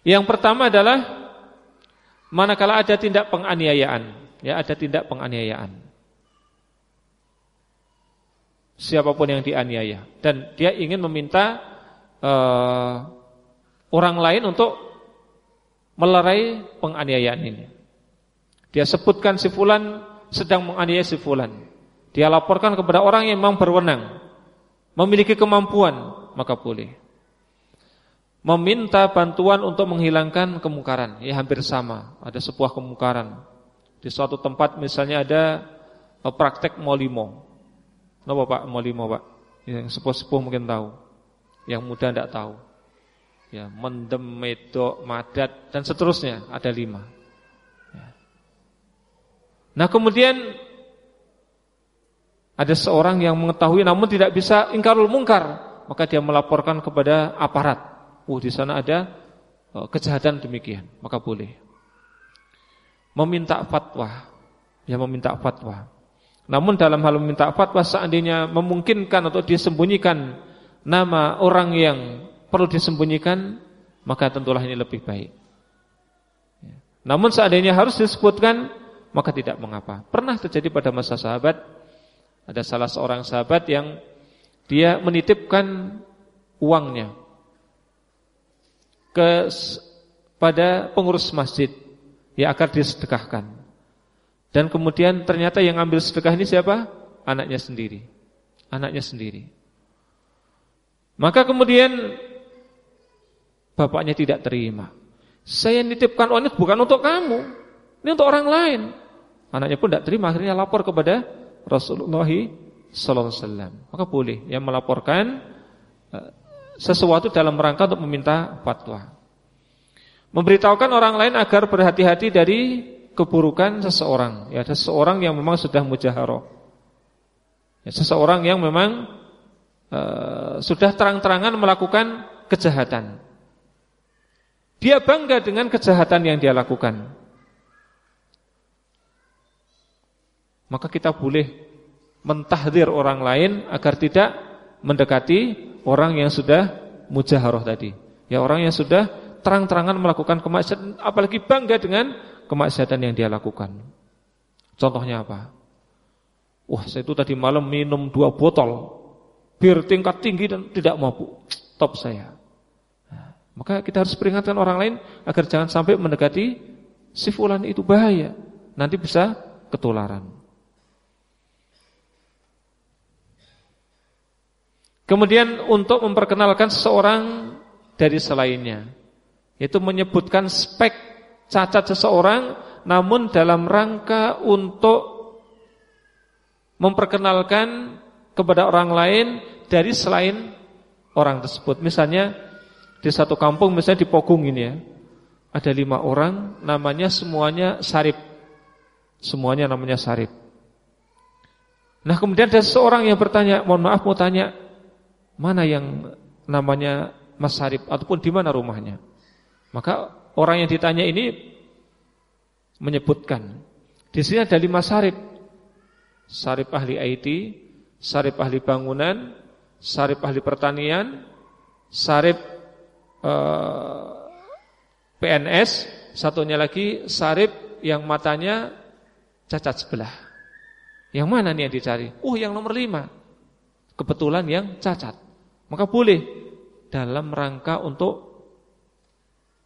Yang pertama adalah manakala ada tindak penganiayaan, ya ada tindak penganiayaan. Siapa pun yang dianiaya dan dia ingin meminta uh, orang lain untuk melerai penganiayaan ini. Dia sebutkan si fulan sedang menganiaya si fulan. Dia laporkan kepada orang yang memang berwenang, memiliki kemampuan, maka boleh. Meminta bantuan untuk menghilangkan kemungkaran, ya hampir sama. Ada sebuah kemungkaran. Di suatu tempat misalnya ada eh, praktek molimo. Napa Pak molimo Pak? Yang sepuh-sepuh mungkin tahu. Yang muda tidak tahu ya, mendem, medok, madat dan seterusnya ada lima. Ya. Nah kemudian ada seorang yang mengetahui namun tidak bisa ingkarul mungkar, maka dia melaporkan kepada aparat. Uh di sana ada uh, kejahatan demikian, maka boleh. Meminta fatwa, ya meminta fatwa. Namun dalam hal meminta fatwa seandainya memungkinkan untuk disembunyikan nama orang yang perlu disembunyikan, maka tentulah ini lebih baik. Ya. Namun seandainya harus disebutkan, maka tidak mengapa. Pernah terjadi pada masa sahabat, ada salah seorang sahabat yang dia menitipkan uangnya ke pada pengurus masjid ya agar disedekahkan. Dan kemudian ternyata yang ambil sedekah ini siapa? Anaknya sendiri. Anaknya sendiri. Maka kemudian Bapaknya tidak terima. Saya nitipkan uang ini bukan untuk kamu. Ini untuk orang lain. Anaknya pun tidak terima. Akhirnya lapor kepada Rasulullah Wasallam. Maka boleh yang melaporkan eh, sesuatu dalam rangka untuk meminta fatwa. Memberitahukan orang lain agar berhati-hati dari keburukan seseorang. Ya, ada seseorang yang memang sudah mujaharoh. Ya, seseorang yang memang uh, sudah terang-terangan melakukan kejahatan. Dia bangga dengan kejahatan yang dia lakukan. Maka kita boleh mentahdir orang lain agar tidak mendekati orang yang sudah mujaharoh tadi. Ya orang yang sudah terang-terangan melakukan kemaksiatan, apalagi bangga dengan kemaksiatan yang dia lakukan. Contohnya apa? Wah saya itu tadi malam minum dua botol bir tingkat tinggi dan tidak mampu. Top saya. Maka kita harus peringatkan orang lain agar jangan sampai mendekati si fulan itu bahaya. Nanti bisa ketularan. Kemudian untuk memperkenalkan seseorang dari selainnya Yaitu menyebutkan spek cacat seseorang Namun dalam rangka untuk Memperkenalkan kepada orang lain Dari selain orang tersebut. Misalnya di satu kampung misalnya di Pogung ini ya Ada lima orang namanya semuanya Sarip. Semuanya namanya Sarip. Nah kemudian ada seorang yang bertanya Mohon maaf mau tanya Mana yang namanya Mas Sarip? Ataupun di mana rumahnya? Maka orang yang ditanya ini Menyebutkan Di sini ada lima Sarip Sarip ahli IT Sarip ahli bangunan Sarip ahli pertanian Sarip Eh, PNS, satunya lagi sarip yang matanya cacat sebelah. Yang mana nih yang dicari? Oh, yang nomor lima. Kebetulan yang cacat. Maka boleh dalam rangka untuk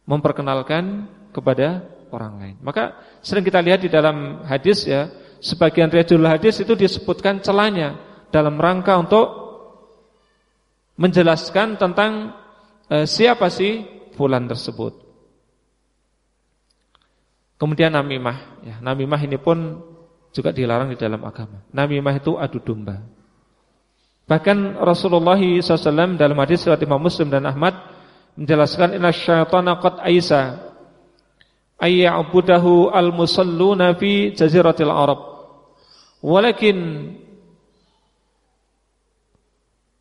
memperkenalkan kepada orang lain. Maka sering kita lihat di dalam hadis ya, sebagian riwayat hadis itu disebutkan celanya dalam rangka untuk menjelaskan tentang e, siapa sih fulan tersebut. Kemudian namimah, ya, namimah ini pun juga dilarang di dalam agama. Namimah itu adu domba. Bahkan Rasulullah SAW dalam hadis riwayat Imam Muslim dan Ahmad menjelaskan inna syaitana qad aisa ayya'budahu al-musalluna fi jaziratil Arab. Walakin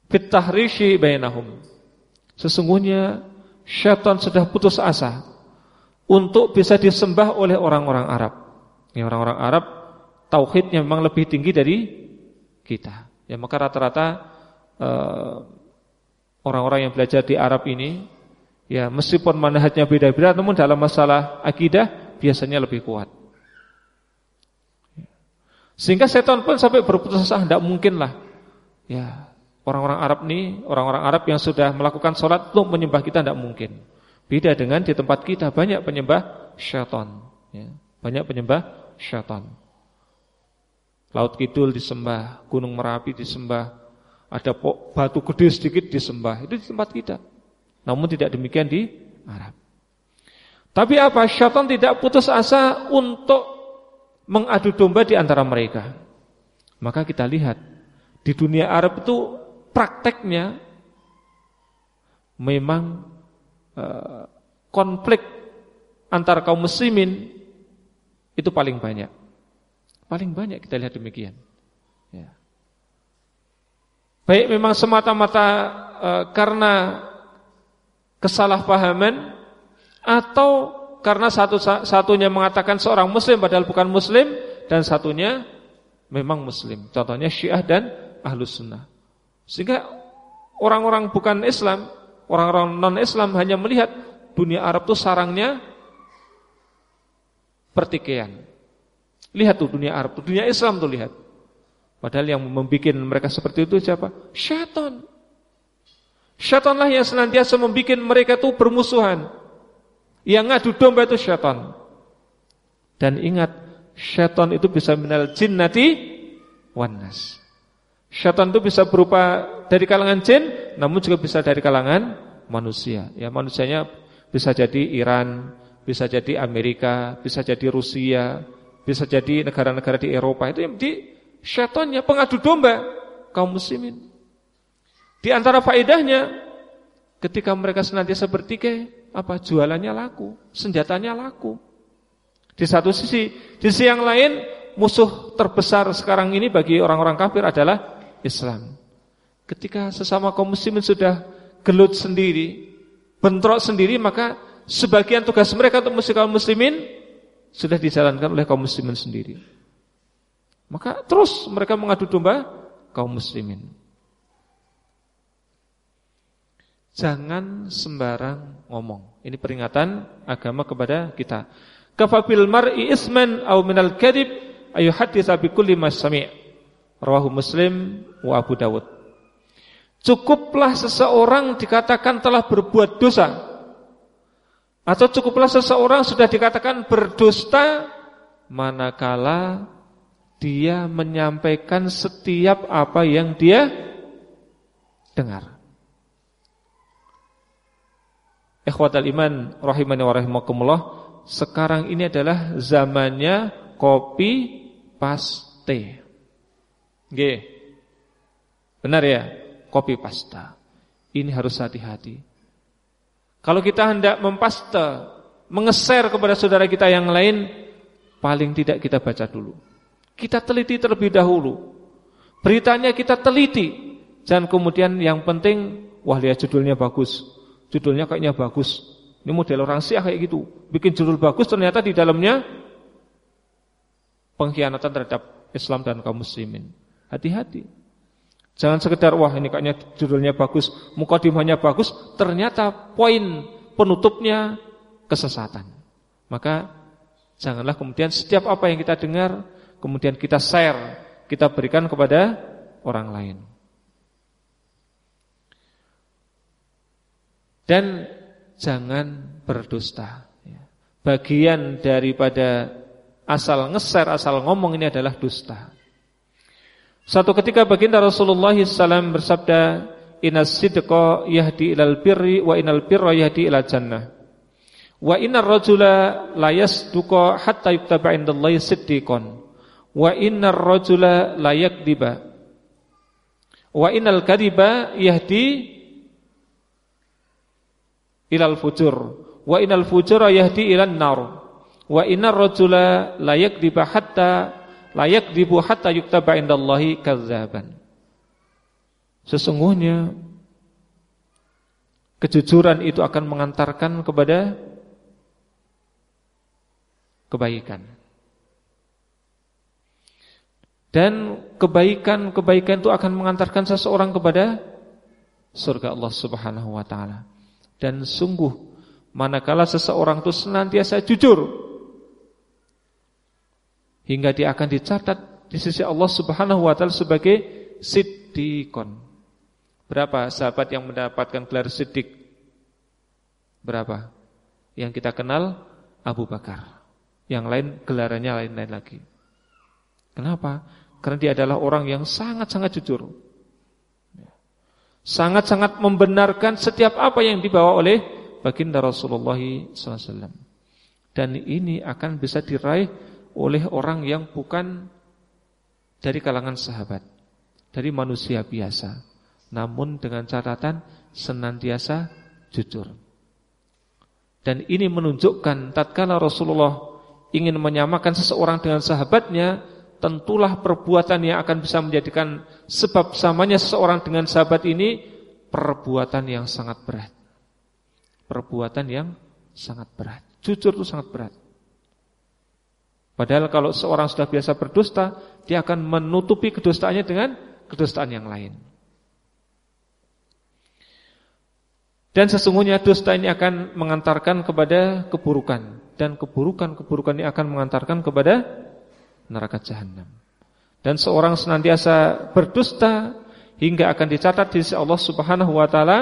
fit tahrishi bainahum. Sesungguhnya syaitan sudah putus asa untuk bisa disembah oleh orang-orang Arab. Ya orang-orang Arab tauhidnya memang lebih tinggi dari kita. Ya maka rata-rata uh, orang-orang yang belajar di Arab ini ya meskipun manhajnya beda-beda namun dalam masalah akidah biasanya lebih kuat. Sehingga setan pun sampai berputus asa tidak mungkin lah. Ya, orang-orang Arab ini, orang-orang Arab yang sudah melakukan sholat untuk menyembah kita tidak mungkin. Beda dengan di tempat kita banyak penyembah syaitan. Ya, banyak penyembah syaitan. Laut Kidul disembah, Gunung Merapi disembah, ada batu gede sedikit disembah. Itu di tempat kita. Namun tidak demikian di Arab. Tapi apa? Syaitan tidak putus asa untuk mengadu domba di antara mereka. Maka kita lihat di dunia Arab itu prakteknya memang uh, konflik antara kaum muslimin itu paling banyak. Paling banyak kita lihat demikian. Ya. Baik memang semata-mata e, karena kesalahpahaman atau karena satu satunya mengatakan seorang muslim padahal bukan muslim dan satunya memang muslim. Contohnya Syiah dan Ahlus Sunnah. Sehingga orang-orang bukan Islam, orang-orang non-Islam hanya melihat dunia Arab itu sarangnya pertikaian. Lihat tuh dunia Arab, dunia Islam tuh lihat. Padahal yang membuat mereka seperti itu siapa? Syaitan. Syaitanlah yang senantiasa membuat mereka tuh bermusuhan. Yang ngadu domba itu syaitan. Dan ingat, syaitan itu bisa minal jinnati wanas. Syaitan itu bisa berupa dari kalangan jin, namun juga bisa dari kalangan manusia. Ya, manusianya bisa jadi Iran, bisa jadi Amerika, bisa jadi Rusia, bisa jadi negara-negara di Eropa itu yang di syaitannya pengadu domba kaum muslimin. Di antara faedahnya ketika mereka senantiasa bertikai, apa jualannya laku, senjatanya laku. Di satu sisi, di sisi yang lain musuh terbesar sekarang ini bagi orang-orang kafir adalah Islam. Ketika sesama kaum muslimin sudah gelut sendiri, bentrok sendiri, maka sebagian tugas mereka untuk musuh kaum muslimin sudah dijalankan oleh kaum muslimin sendiri. Maka terus mereka mengadu domba kaum muslimin. Jangan sembarang ngomong. Ini peringatan agama kepada kita. Kafabil mar'i isman aw minal kadhib ayuhadditsa bikulli ma sami'. Rawahu Muslim wa Abu Dawud. Cukuplah seseorang dikatakan telah berbuat dosa atau cukuplah seseorang sudah dikatakan berdusta manakala dia menyampaikan setiap apa yang dia dengar. Ikhwatal iman rahimani wa rahimakumullah, sekarang ini adalah zamannya kopi paste. Nggih. Benar ya? Kopi pasta. Ini harus hati-hati. Kalau kita hendak mempaste, mengeser kepada saudara kita yang lain, paling tidak kita baca dulu. Kita teliti terlebih dahulu. Beritanya kita teliti. Dan kemudian yang penting, wah lihat judulnya bagus. Judulnya kayaknya bagus. Ini model orang Syiah kayak gitu. Bikin judul bagus ternyata di dalamnya pengkhianatan terhadap Islam dan kaum muslimin. Hati-hati. Jangan sekedar wah ini kayaknya judulnya bagus, mukadimahnya bagus, ternyata poin penutupnya kesesatan. Maka janganlah kemudian setiap apa yang kita dengar kemudian kita share, kita berikan kepada orang lain. Dan jangan berdusta. Ya. Bagian daripada asal ngeser, asal ngomong ini adalah dusta. Satu ketika baginda Rasulullah SAW bersabda, Inas sidqa yahdi ilal birri wa inal birra yahdi ilal jannah. Wa inar rajula la yasduqa hatta yuktaba indallahi siddiqon. Wa inar rajula la yakdiba. Wa inal kadiba yahdi ilal fujur. Wa inal fujura yahdi ilal nar. Wa inar rajula la yakdiba hatta layak dibu hatta yuktaba indallahi kadzaban. Sesungguhnya kejujuran itu akan mengantarkan kepada kebaikan. Dan kebaikan-kebaikan itu akan mengantarkan seseorang kepada surga Allah Subhanahu wa taala. Dan sungguh manakala seseorang itu senantiasa jujur hingga dia akan dicatat di sisi Allah Subhanahu wa taala sebagai siddiqon. Berapa sahabat yang mendapatkan gelar siddiq? Berapa? Yang kita kenal Abu Bakar. Yang lain gelarannya lain-lain lagi. Kenapa? Karena dia adalah orang yang sangat-sangat jujur. Sangat-sangat membenarkan setiap apa yang dibawa oleh baginda Rasulullah SAW. Dan ini akan bisa diraih oleh orang yang bukan dari kalangan sahabat. Dari manusia biasa. Namun dengan catatan senantiasa jujur. Dan ini menunjukkan tatkala Rasulullah ingin menyamakan seseorang dengan sahabatnya, tentulah perbuatan yang akan bisa menjadikan sebab samanya seseorang dengan sahabat ini perbuatan yang sangat berat. Perbuatan yang sangat berat. Jujur itu sangat berat. Padahal kalau seorang sudah biasa berdusta, dia akan menutupi kedustaannya dengan kedustaan yang lain. Dan sesungguhnya dusta ini akan mengantarkan kepada keburukan dan keburukan-keburukan ini akan mengantarkan kepada neraka jahanam. Dan seorang senantiasa berdusta hingga akan dicatat di sisi Allah Subhanahu wa taala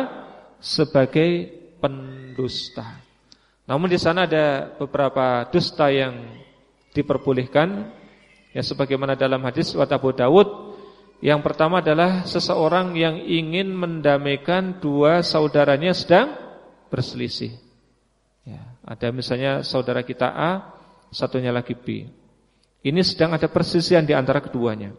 sebagai pendusta. Namun di sana ada beberapa dusta yang diperbolehkan ya sebagaimana dalam hadis wa Abu Dawud yang pertama adalah seseorang yang ingin mendamaikan dua saudaranya sedang berselisih. Ya, ada misalnya saudara kita A, satunya lagi B. Ini sedang ada perselisihan di antara keduanya.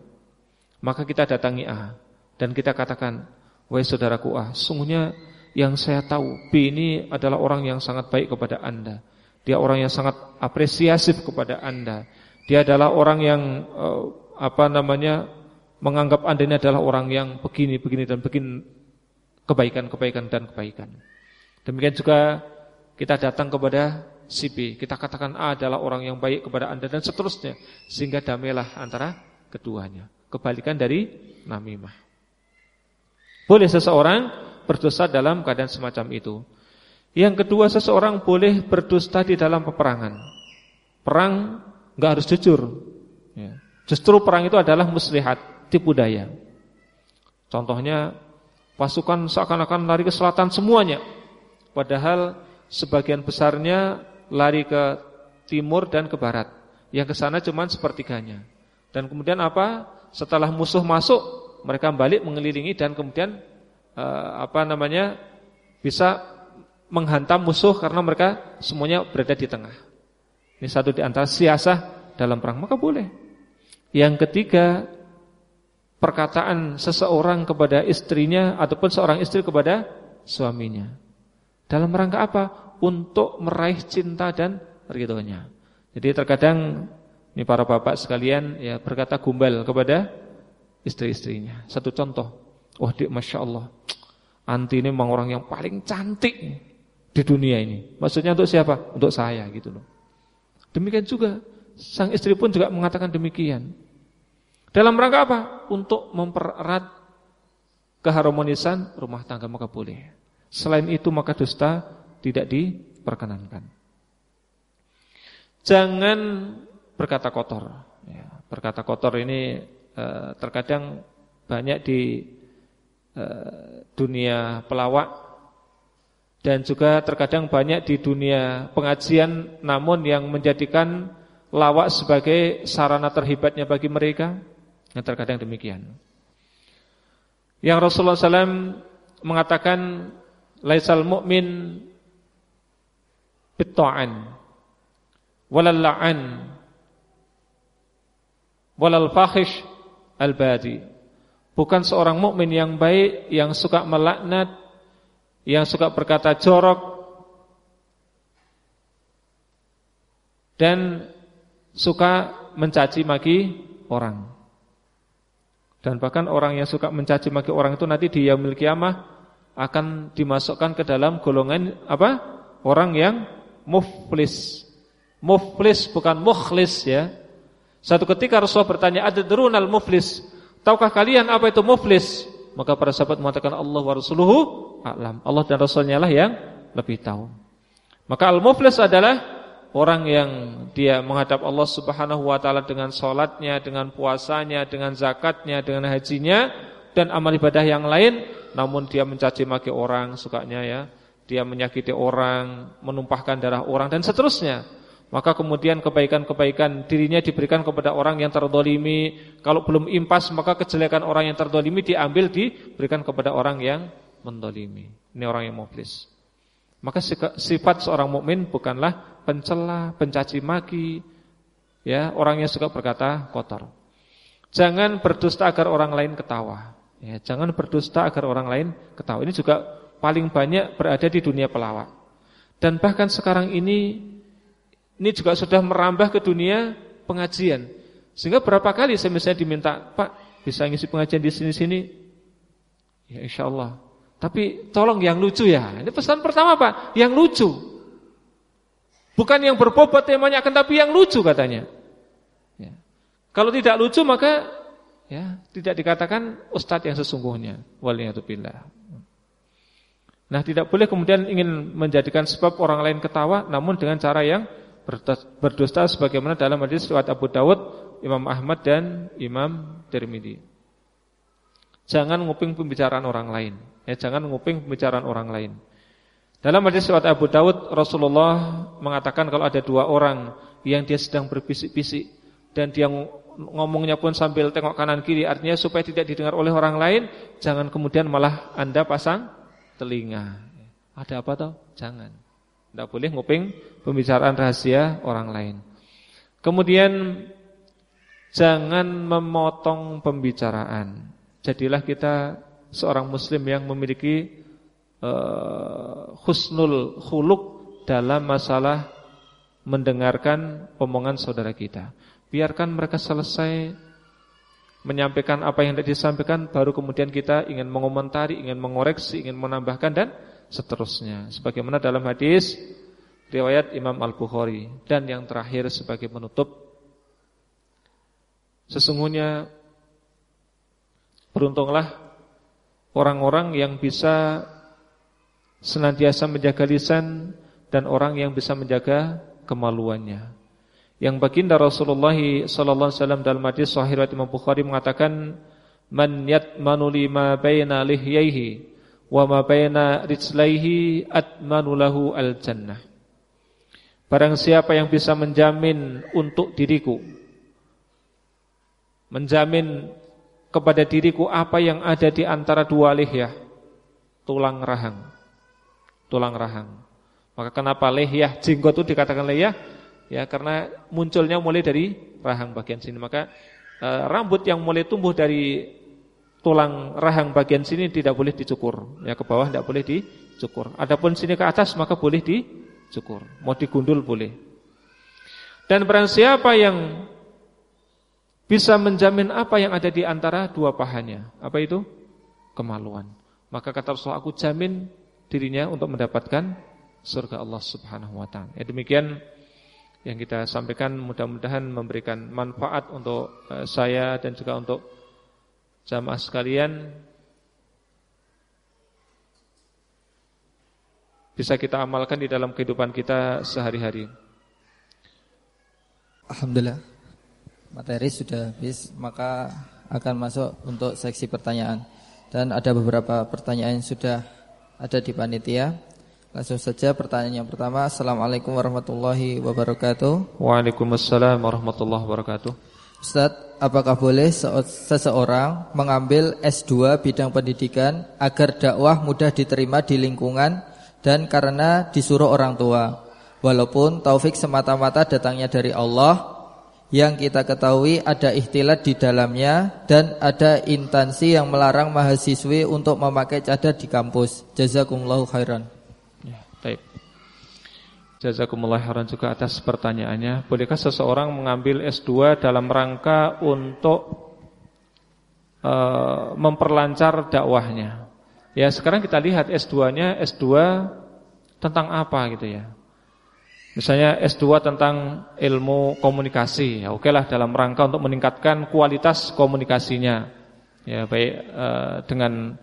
Maka kita datangi A dan kita katakan, "Wahai saudaraku A, sungguhnya yang saya tahu B ini adalah orang yang sangat baik kepada Anda. Dia orang yang sangat apresiasif kepada Anda. Dia adalah orang yang uh, apa namanya menganggap Anda ini adalah orang yang begini, begini dan begini kebaikan-kebaikan dan kebaikan. Demikian juga kita datang kepada si B, kita katakan A adalah orang yang baik kepada Anda dan seterusnya sehingga damailah antara keduanya. Kebalikan dari namimah. Boleh seseorang berdosa dalam keadaan semacam itu. Yang kedua seseorang boleh berdusta di dalam peperangan. Perang nggak harus jujur. Ya. Justru perang itu adalah muslihat tipu daya. Contohnya pasukan seakan-akan lari ke selatan semuanya. Padahal sebagian besarnya lari ke timur dan ke barat. Yang ke sana cuma sepertiganya. Dan kemudian apa? Setelah musuh masuk, mereka balik mengelilingi dan kemudian uh, apa namanya? bisa menghantam musuh karena mereka semuanya berada di tengah. Ini satu di antara siasah dalam perang, maka boleh. Yang ketiga, perkataan seseorang kepada istrinya ataupun seorang istri kepada suaminya. Dalam rangka apa? Untuk meraih cinta dan ridhonya. Jadi terkadang ini para bapak sekalian ya berkata gumbal kepada istri-istrinya. Satu contoh. Wah, dik, masya Allah, anti ini memang orang yang paling cantik di dunia ini. Maksudnya untuk siapa? Untuk saya gitu loh. Demikian juga sang istri pun juga mengatakan demikian. Dalam rangka apa? Untuk mempererat keharmonisan rumah tangga maka boleh. Selain itu maka dusta tidak diperkenankan. Jangan berkata kotor. Ya, berkata kotor ini eh, terkadang banyak di eh, dunia pelawak dan juga terkadang banyak di dunia pengajian namun yang menjadikan lawak sebagai sarana terhebatnya bagi mereka yang terkadang demikian. Yang Rasulullah SAW mengatakan laisal mu'min bitta'an walal la'an walal fakhish al-badi. Bukan seorang mukmin yang baik yang suka melaknat, yang suka berkata jorok dan suka mencaci maki orang. Dan bahkan orang yang suka mencaci maki orang itu nanti di yaumil kiamah akan dimasukkan ke dalam golongan apa? Orang yang muflis. Muflis bukan mukhlis ya. Satu ketika Rasulullah bertanya, "Adadrunal muflis?" Tahukah kalian apa itu muflis? Maka para sahabat mengatakan Allah wa rasuluhu a'lam. Allah dan Rasulnya lah yang lebih tahu. Maka al-muflis adalah orang yang dia menghadap Allah Subhanahu wa taala dengan salatnya, dengan puasanya, dengan zakatnya, dengan hajinya dan amal ibadah yang lain, namun dia mencaci maki orang sukanya ya. Dia menyakiti orang, menumpahkan darah orang dan seterusnya maka kemudian kebaikan-kebaikan dirinya diberikan kepada orang yang terdolimi. Kalau belum impas, maka kejelekan orang yang terdolimi diambil diberikan kepada orang yang mendolimi. Ini orang yang muflis. Maka sifat seorang mukmin bukanlah pencela, pencaci maki, ya orang yang suka berkata kotor. Jangan berdusta agar orang lain ketawa. Ya, jangan berdusta agar orang lain ketawa. Ini juga paling banyak berada di dunia pelawak. Dan bahkan sekarang ini ini juga sudah merambah ke dunia pengajian. Sehingga berapa kali saya misalnya diminta, Pak bisa ngisi pengajian di sini-sini? Ya insya Allah. Tapi tolong yang lucu ya. Ini pesan pertama Pak, yang lucu. Bukan yang berbobot temanya akan tapi yang lucu katanya. Ya. Kalau tidak lucu maka ya tidak dikatakan ustadz yang sesungguhnya. Waliyatubillah. Nah tidak boleh kemudian ingin menjadikan sebab orang lain ketawa namun dengan cara yang berdusta sebagaimana dalam hadis riwayat Abu Dawud, Imam Ahmad dan Imam Tirmidzi. Jangan nguping pembicaraan orang lain. Ya, jangan nguping pembicaraan orang lain. Dalam hadis riwayat Abu Dawud, Rasulullah mengatakan kalau ada dua orang yang dia sedang berbisik-bisik dan dia ngomongnya pun sambil tengok kanan kiri, artinya supaya tidak didengar oleh orang lain, jangan kemudian malah Anda pasang telinga. Ada apa toh? Jangan. Tidak boleh nguping pembicaraan rahasia orang lain. Kemudian jangan memotong pembicaraan. Jadilah kita seorang muslim yang memiliki uh, husnul khuluk dalam masalah mendengarkan omongan saudara kita. Biarkan mereka selesai menyampaikan apa yang tidak disampaikan baru kemudian kita ingin mengomentari, ingin mengoreksi, ingin menambahkan dan seterusnya. Sebagaimana dalam hadis riwayat Imam Al-Bukhari dan yang terakhir sebagai penutup sesungguhnya beruntunglah orang-orang yang bisa senantiasa menjaga lisan dan orang yang bisa menjaga kemaluannya. Yang baginda Rasulullah sallallahu alaihi wasallam dalam hadis sahih riwayat Imam Bukhari mengatakan man yatmanu lima baina lihyaihi wa ma baina rijlaihi atmanu lahu al-jannah. Barang siapa yang bisa menjamin untuk diriku menjamin kepada diriku apa yang ada di antara dua lihyah, tulang rahang. Tulang rahang. Maka kenapa lihyah jenggot itu dikatakan lihyah? Ya, karena munculnya mulai dari rahang bagian sini. Maka e, rambut yang mulai tumbuh dari tulang rahang bagian sini tidak boleh dicukur. Ya ke bawah tidak boleh dicukur. Adapun sini ke atas maka boleh dicukur. Mau digundul boleh. Dan barang siapa yang bisa menjamin apa yang ada di antara dua pahanya. Apa itu? Kemaluan. Maka kata Rasulullah aku jamin dirinya untuk mendapatkan surga Allah Subhanahu wa taala. Ya demikian yang kita sampaikan mudah-mudahan memberikan manfaat untuk eh, saya dan juga untuk Jamaah sekalian. Bisa kita amalkan di dalam kehidupan kita sehari-hari. Alhamdulillah. Materi sudah habis Maka akan masuk untuk seksi pertanyaan. Dan ada beberapa pertanyaan yang sudah ada di panitia Langsung saja pertanyaan yang pertama Assalamualaikum warahmatullahi wabarakatuh Waalaikumsalam warahmatullahi wabarakatuh Ustaz, apakah boleh seseorang mengambil S2 bidang pendidikan agar dakwah mudah diterima di lingkungan dan karena disuruh orang tua? Walaupun taufik semata-mata datangnya dari Allah, yang kita ketahui ada ikhtilat di dalamnya dan ada intansi yang melarang mahasiswi untuk memakai cadar di kampus. Jazakumullahu khairan. Jazakumullah khairan juga atas pertanyaannya. Bolehkah seseorang mengambil S2 dalam rangka untuk uh, memperlancar dakwahnya? Ya, sekarang kita lihat S2-nya S2 tentang apa gitu ya. Misalnya S2 tentang ilmu komunikasi, ya oke lah dalam rangka untuk meningkatkan kualitas komunikasinya, ya baik uh, dengan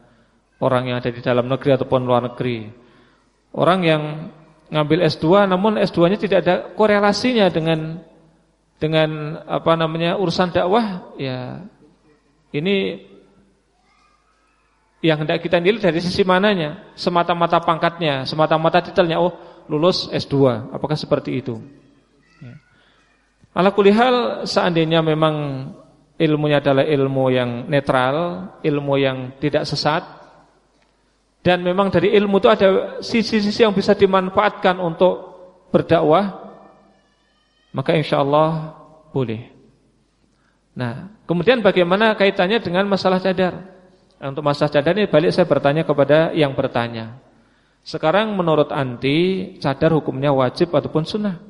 orang yang ada di dalam negeri ataupun luar negeri. Orang yang ngambil S2 namun S2-nya tidak ada korelasinya dengan dengan apa namanya urusan dakwah, ya ini yang hendak kita nilai dari sisi mananya, semata-mata pangkatnya, semata-mata titelnya. Oh, lulus S2 Apakah seperti itu ya. Ala kulihal seandainya memang ilmunya adalah ilmu yang netral Ilmu yang tidak sesat Dan memang dari ilmu itu ada sisi-sisi yang bisa dimanfaatkan untuk berdakwah Maka insya Allah boleh Nah kemudian bagaimana kaitannya dengan masalah cadar Untuk masalah cadar ini balik saya bertanya kepada yang bertanya sekarang menurut anti cadar hukumnya wajib ataupun sunnah.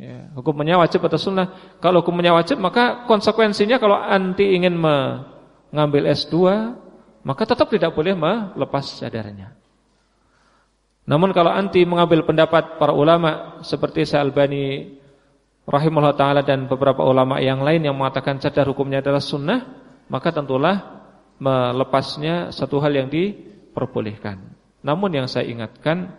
Ya, hukumnya wajib atau sunnah. Kalau hukumnya wajib maka konsekuensinya kalau anti ingin mengambil S2 maka tetap tidak boleh melepas cadarnya. Namun kalau anti mengambil pendapat para ulama seperti Syalbani rahimahullah taala dan beberapa ulama yang lain yang mengatakan cadar hukumnya adalah sunnah, maka tentulah melepasnya satu hal yang diperbolehkan. Namun yang saya ingatkan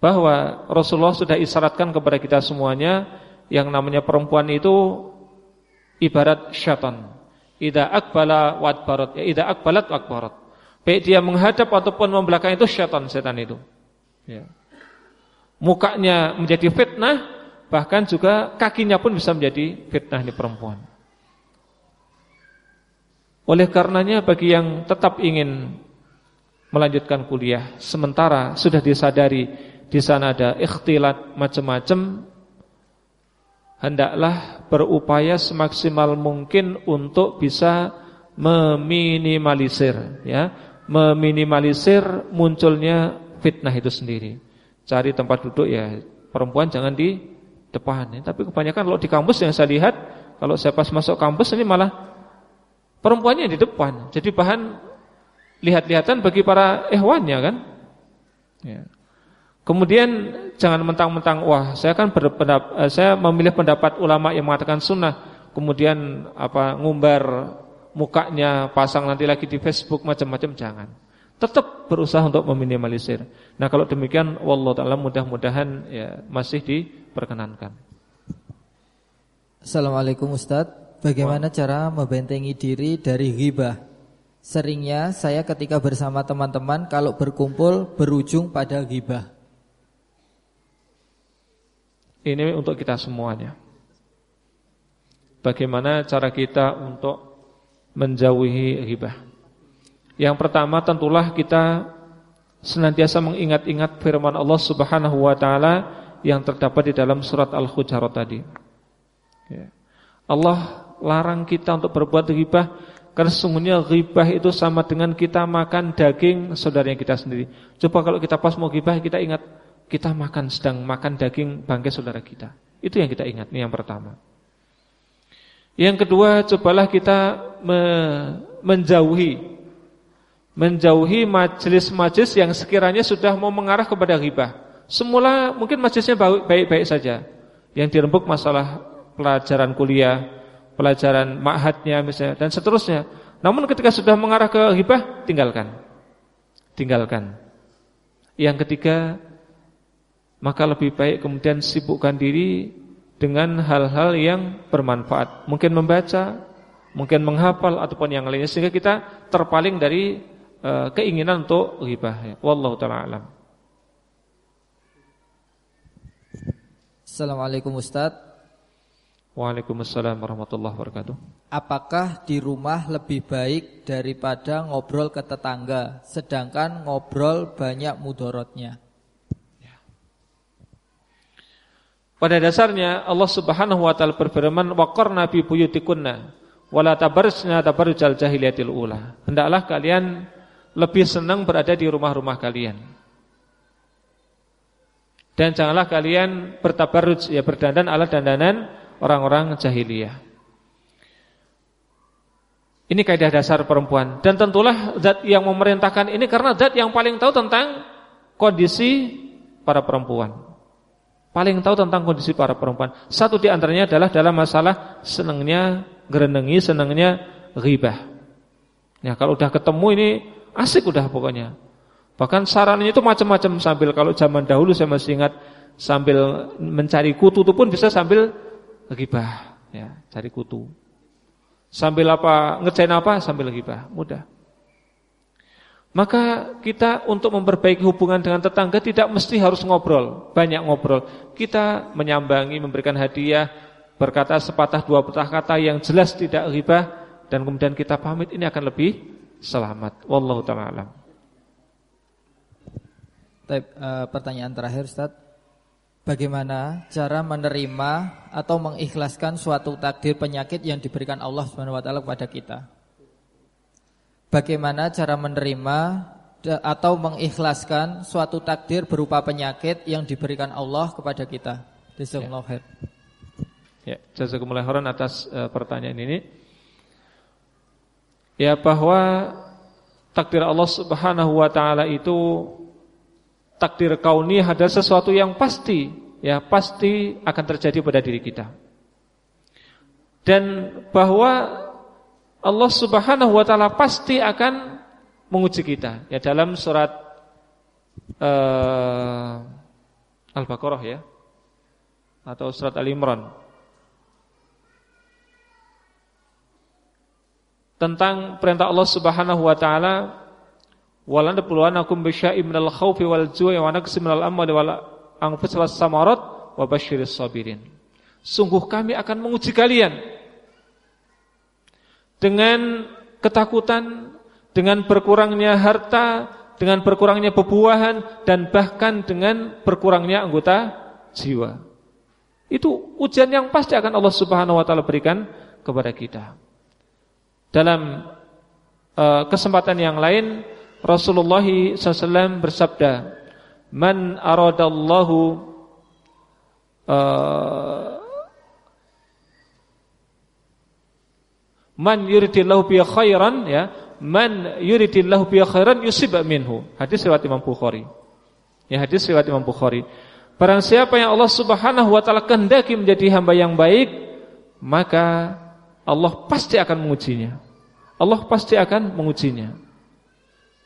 bahwa Rasulullah sudah isyaratkan kepada kita semuanya yang namanya perempuan itu ibarat syaitan. Ida akbala wadbarat, ya ida akbalat wadbarat. Baik dia menghadap ataupun membelakang itu syaitan setan itu. Ya. Mukanya menjadi fitnah, bahkan juga kakinya pun bisa menjadi fitnah ini perempuan. Oleh karenanya bagi yang tetap ingin melanjutkan kuliah sementara sudah disadari di sana ada ikhtilat macam-macam hendaklah berupaya semaksimal mungkin untuk bisa meminimalisir ya meminimalisir munculnya fitnah itu sendiri cari tempat duduk ya perempuan jangan di depan ya. tapi kebanyakan kalau di kampus yang saya lihat kalau saya pas masuk kampus ini malah perempuannya di depan jadi bahan lihat-lihatan bagi para ehwannya kan. Ya. Kemudian jangan mentang-mentang wah saya kan berpendapat eh, saya memilih pendapat ulama yang mengatakan sunnah kemudian apa ngumbar mukanya pasang nanti lagi di Facebook macam-macam jangan. Tetap berusaha untuk meminimalisir. Nah kalau demikian wallahu taala mudah-mudahan ya masih diperkenankan. Assalamualaikum Ustadz Bagaimana cara membentengi diri dari ghibah Seringnya saya ketika bersama teman-teman kalau berkumpul berujung pada gibah. Ini untuk kita semuanya. Bagaimana cara kita untuk menjauhi gibah? Yang pertama tentulah kita senantiasa mengingat-ingat firman Allah Subhanahu wa taala yang terdapat di dalam surat Al-Hujurat tadi. Ya. Allah larang kita untuk berbuat ghibah karena sesungguhnya ghibah itu sama dengan kita makan daging saudaranya kita sendiri. Coba kalau kita pas mau ghibah kita ingat kita makan sedang makan daging bangkai saudara kita. Itu yang kita ingat, ini yang pertama. Yang kedua, cobalah kita me menjauhi menjauhi majelis-majelis yang sekiranya sudah mau mengarah kepada ghibah. Semula mungkin majelisnya baik-baik saja. Yang dirembuk masalah pelajaran kuliah, pelajaran ma'hadnya misalnya dan seterusnya. Namun ketika sudah mengarah ke hibah, tinggalkan. Tinggalkan. Yang ketiga, maka lebih baik kemudian sibukkan diri dengan hal-hal yang bermanfaat. Mungkin membaca, mungkin menghafal ataupun yang lainnya sehingga kita terpaling dari uh, keinginan untuk hibah. Wallahu taala alam. Assalamualaikum Ustaz Waalaikumsalam warahmatullahi wabarakatuh. Apakah di rumah lebih baik daripada ngobrol ke tetangga, sedangkan ngobrol banyak mudorotnya? Ya. Pada dasarnya Allah Subhanahu wa taala berfirman waqarna fi buyutikunna wala tabarrajna tabarrujal jahiliyatil ula. Hendaklah kalian lebih senang berada di rumah-rumah kalian. Dan janganlah kalian bertabarruj ya berdandan ala dandanan orang-orang jahiliyah. Ini kaidah dasar perempuan dan tentulah zat yang memerintahkan ini karena zat yang paling tahu tentang kondisi para perempuan. Paling tahu tentang kondisi para perempuan. Satu di antaranya adalah dalam masalah senangnya gerenengi, senangnya ghibah. Ya, kalau udah ketemu ini asik udah pokoknya. Bahkan sarannya itu macam-macam sambil kalau zaman dahulu saya masih ingat sambil mencari kutu itu pun bisa sambil ghibah, ya, cari kutu. Sambil apa ngerjain apa sambil ghibah, mudah. Maka kita untuk memperbaiki hubungan dengan tetangga tidak mesti harus ngobrol, banyak ngobrol. Kita menyambangi, memberikan hadiah, berkata sepatah dua patah kata yang jelas tidak ribah dan kemudian kita pamit ini akan lebih selamat. Wallahu taala alam. Uh, pertanyaan terakhir Ustaz. Bagaimana cara menerima atau mengikhlaskan suatu takdir penyakit yang diberikan Allah Subhanahu wa taala kepada kita? Bagaimana cara menerima atau mengikhlaskan suatu takdir berupa penyakit yang diberikan Allah kepada kita? Jazakumullah khair. Ya, jazakumullah khairan atas uh, pertanyaan ini. Ya bahwa takdir Allah Subhanahu wa taala itu takdir kauni adalah sesuatu yang pasti, ya pasti akan terjadi pada diri kita. Dan bahwa Allah Subhanahu wa taala pasti akan menguji kita. Ya dalam surat uh, Al-Baqarah ya atau surat Al-Imran tentang perintah Allah Subhanahu wa taala walan nabluwanakum bisya'im minal khaufi wal ju'i wa naqsim minal amwali wal anfusi was samarat wa basyiris sabirin. Sungguh kami akan menguji kalian dengan ketakutan, dengan berkurangnya harta, dengan berkurangnya bebuahan dan bahkan dengan berkurangnya anggota jiwa. Itu ujian yang pasti akan Allah Subhanahu wa taala berikan kepada kita. Dalam uh, kesempatan yang lain Rasulullah SAW bersabda, "Man aradallahu uh, Man yuridillahu bi khairan ya, man yuridillahu bi khairan yusib minhu. Hadis riwayat Imam Bukhari. Ya hadis riwayat Imam Bukhari. Barang siapa yang Allah Subhanahu wa taala kehendaki menjadi hamba yang baik, maka Allah pasti akan mengujinya. Allah pasti akan mengujinya.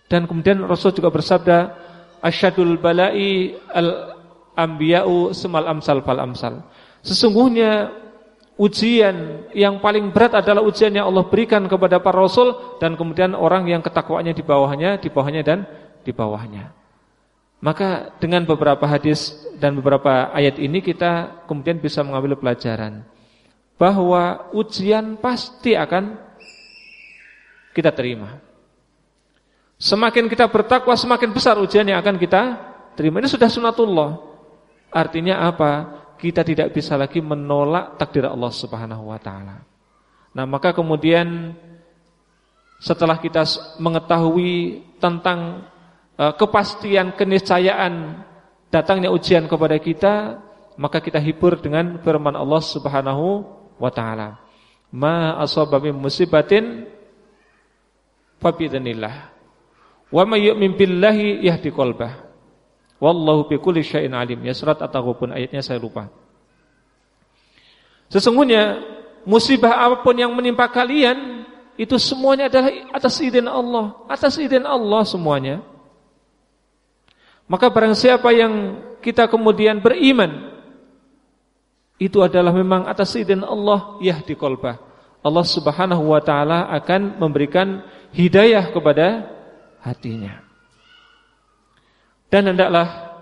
Dan kemudian Rasul juga bersabda, asyadul bala'i al ambiya'u semal amsal fal amsal. Sesungguhnya ujian yang paling berat adalah ujian yang Allah berikan kepada para rasul dan kemudian orang yang ketakwaannya di bawahnya, di bawahnya dan di bawahnya. Maka dengan beberapa hadis dan beberapa ayat ini kita kemudian bisa mengambil pelajaran bahwa ujian pasti akan kita terima. Semakin kita bertakwa semakin besar ujian yang akan kita terima. Ini sudah sunatullah. Artinya apa? Kita tidak bisa lagi menolak takdir Allah Subhanahu wa taala. Nah, maka kemudian setelah kita mengetahui tentang uh, kepastian keniscayaan datangnya ujian kepada kita, maka kita hibur dengan firman Allah Subhanahu wa taala. Ma asaba min musibatin fa Wa may yu'min billahi yahdi qalbah. Wallahu bikulli syai'in alim. Ya surat At-Taghabun ayatnya saya lupa. Sesungguhnya musibah apa pun yang menimpa kalian itu semuanya adalah atas izin Allah, atas izin Allah semuanya. Maka barang siapa yang kita kemudian beriman itu adalah memang atas izin Allah yahdi qalbah. Allah Subhanahu wa taala akan memberikan hidayah kepada hatinya. Dan hendaklah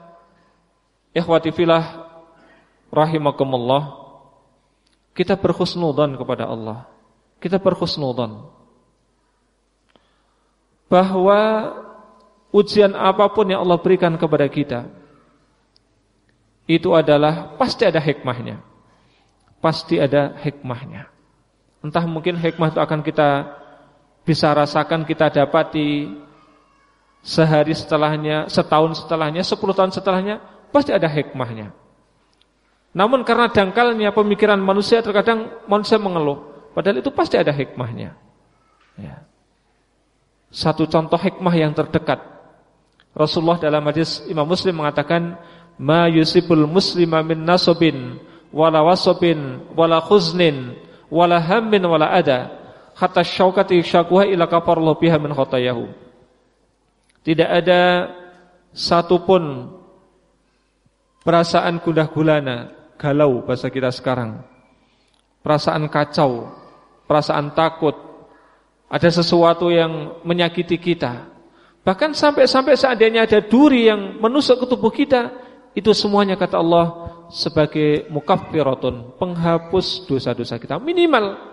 ikhwati filah rahimakumullah kita berhusnudzon kepada Allah. Kita berhusnudzon bahwa ujian apa pun yang Allah berikan kepada kita itu adalah pasti ada hikmahnya. Pasti ada hikmahnya. Entah mungkin hikmah itu akan kita bisa rasakan, kita dapati sehari setelahnya, setahun setelahnya, sepuluh tahun setelahnya, pasti ada hikmahnya. Namun karena dangkalnya pemikiran manusia terkadang manusia mengeluh, padahal itu pasti ada hikmahnya. Ya. Satu contoh hikmah yang terdekat. Rasulullah dalam hadis Imam Muslim mengatakan, ma yusibul muslima min nasabin wala wasabin wala khuznin wala hammin wala ada hatta syaukati syakuha ila kafarallahu biha min khotayahu tidak ada satupun perasaan gundah gulana galau bahasa kita sekarang. Perasaan kacau perasaan takut. Ada sesuatu yang menyakiti kita. Bahkan sampai-sampai seandainya ada duri yang menusuk ke tubuh kita itu semuanya kata Allah sebagai mukaffiratun, penghapus dosa-dosa kita. Minimal.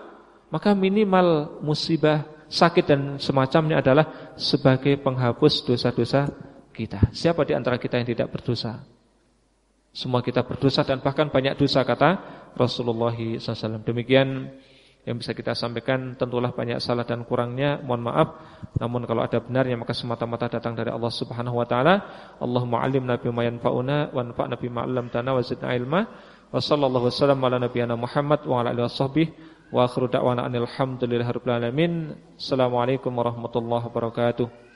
Maka minimal musibah, sakit dan semacamnya adalah sebagai penghapus dosa-dosa kita. Siapa di antara kita yang tidak berdosa? Semua kita berdosa dan bahkan banyak dosa kata Rasulullah SAW. Demikian yang bisa kita sampaikan tentulah banyak salah dan kurangnya mohon maaf namun kalau ada benarnya maka semata-mata datang dari Allah Subhanahu wa taala Allahumma alimna bima yanfa'una wa anfa'na bima 'allamtana wa zidna ilma wa sallallahu wasallam ala nabiyyina Muhammad wa ala alihi washabbihi wa akhiru da'wana alhamdulillahi rabbil alamin. Assalamualaikum warahmatullahi wabarakatuh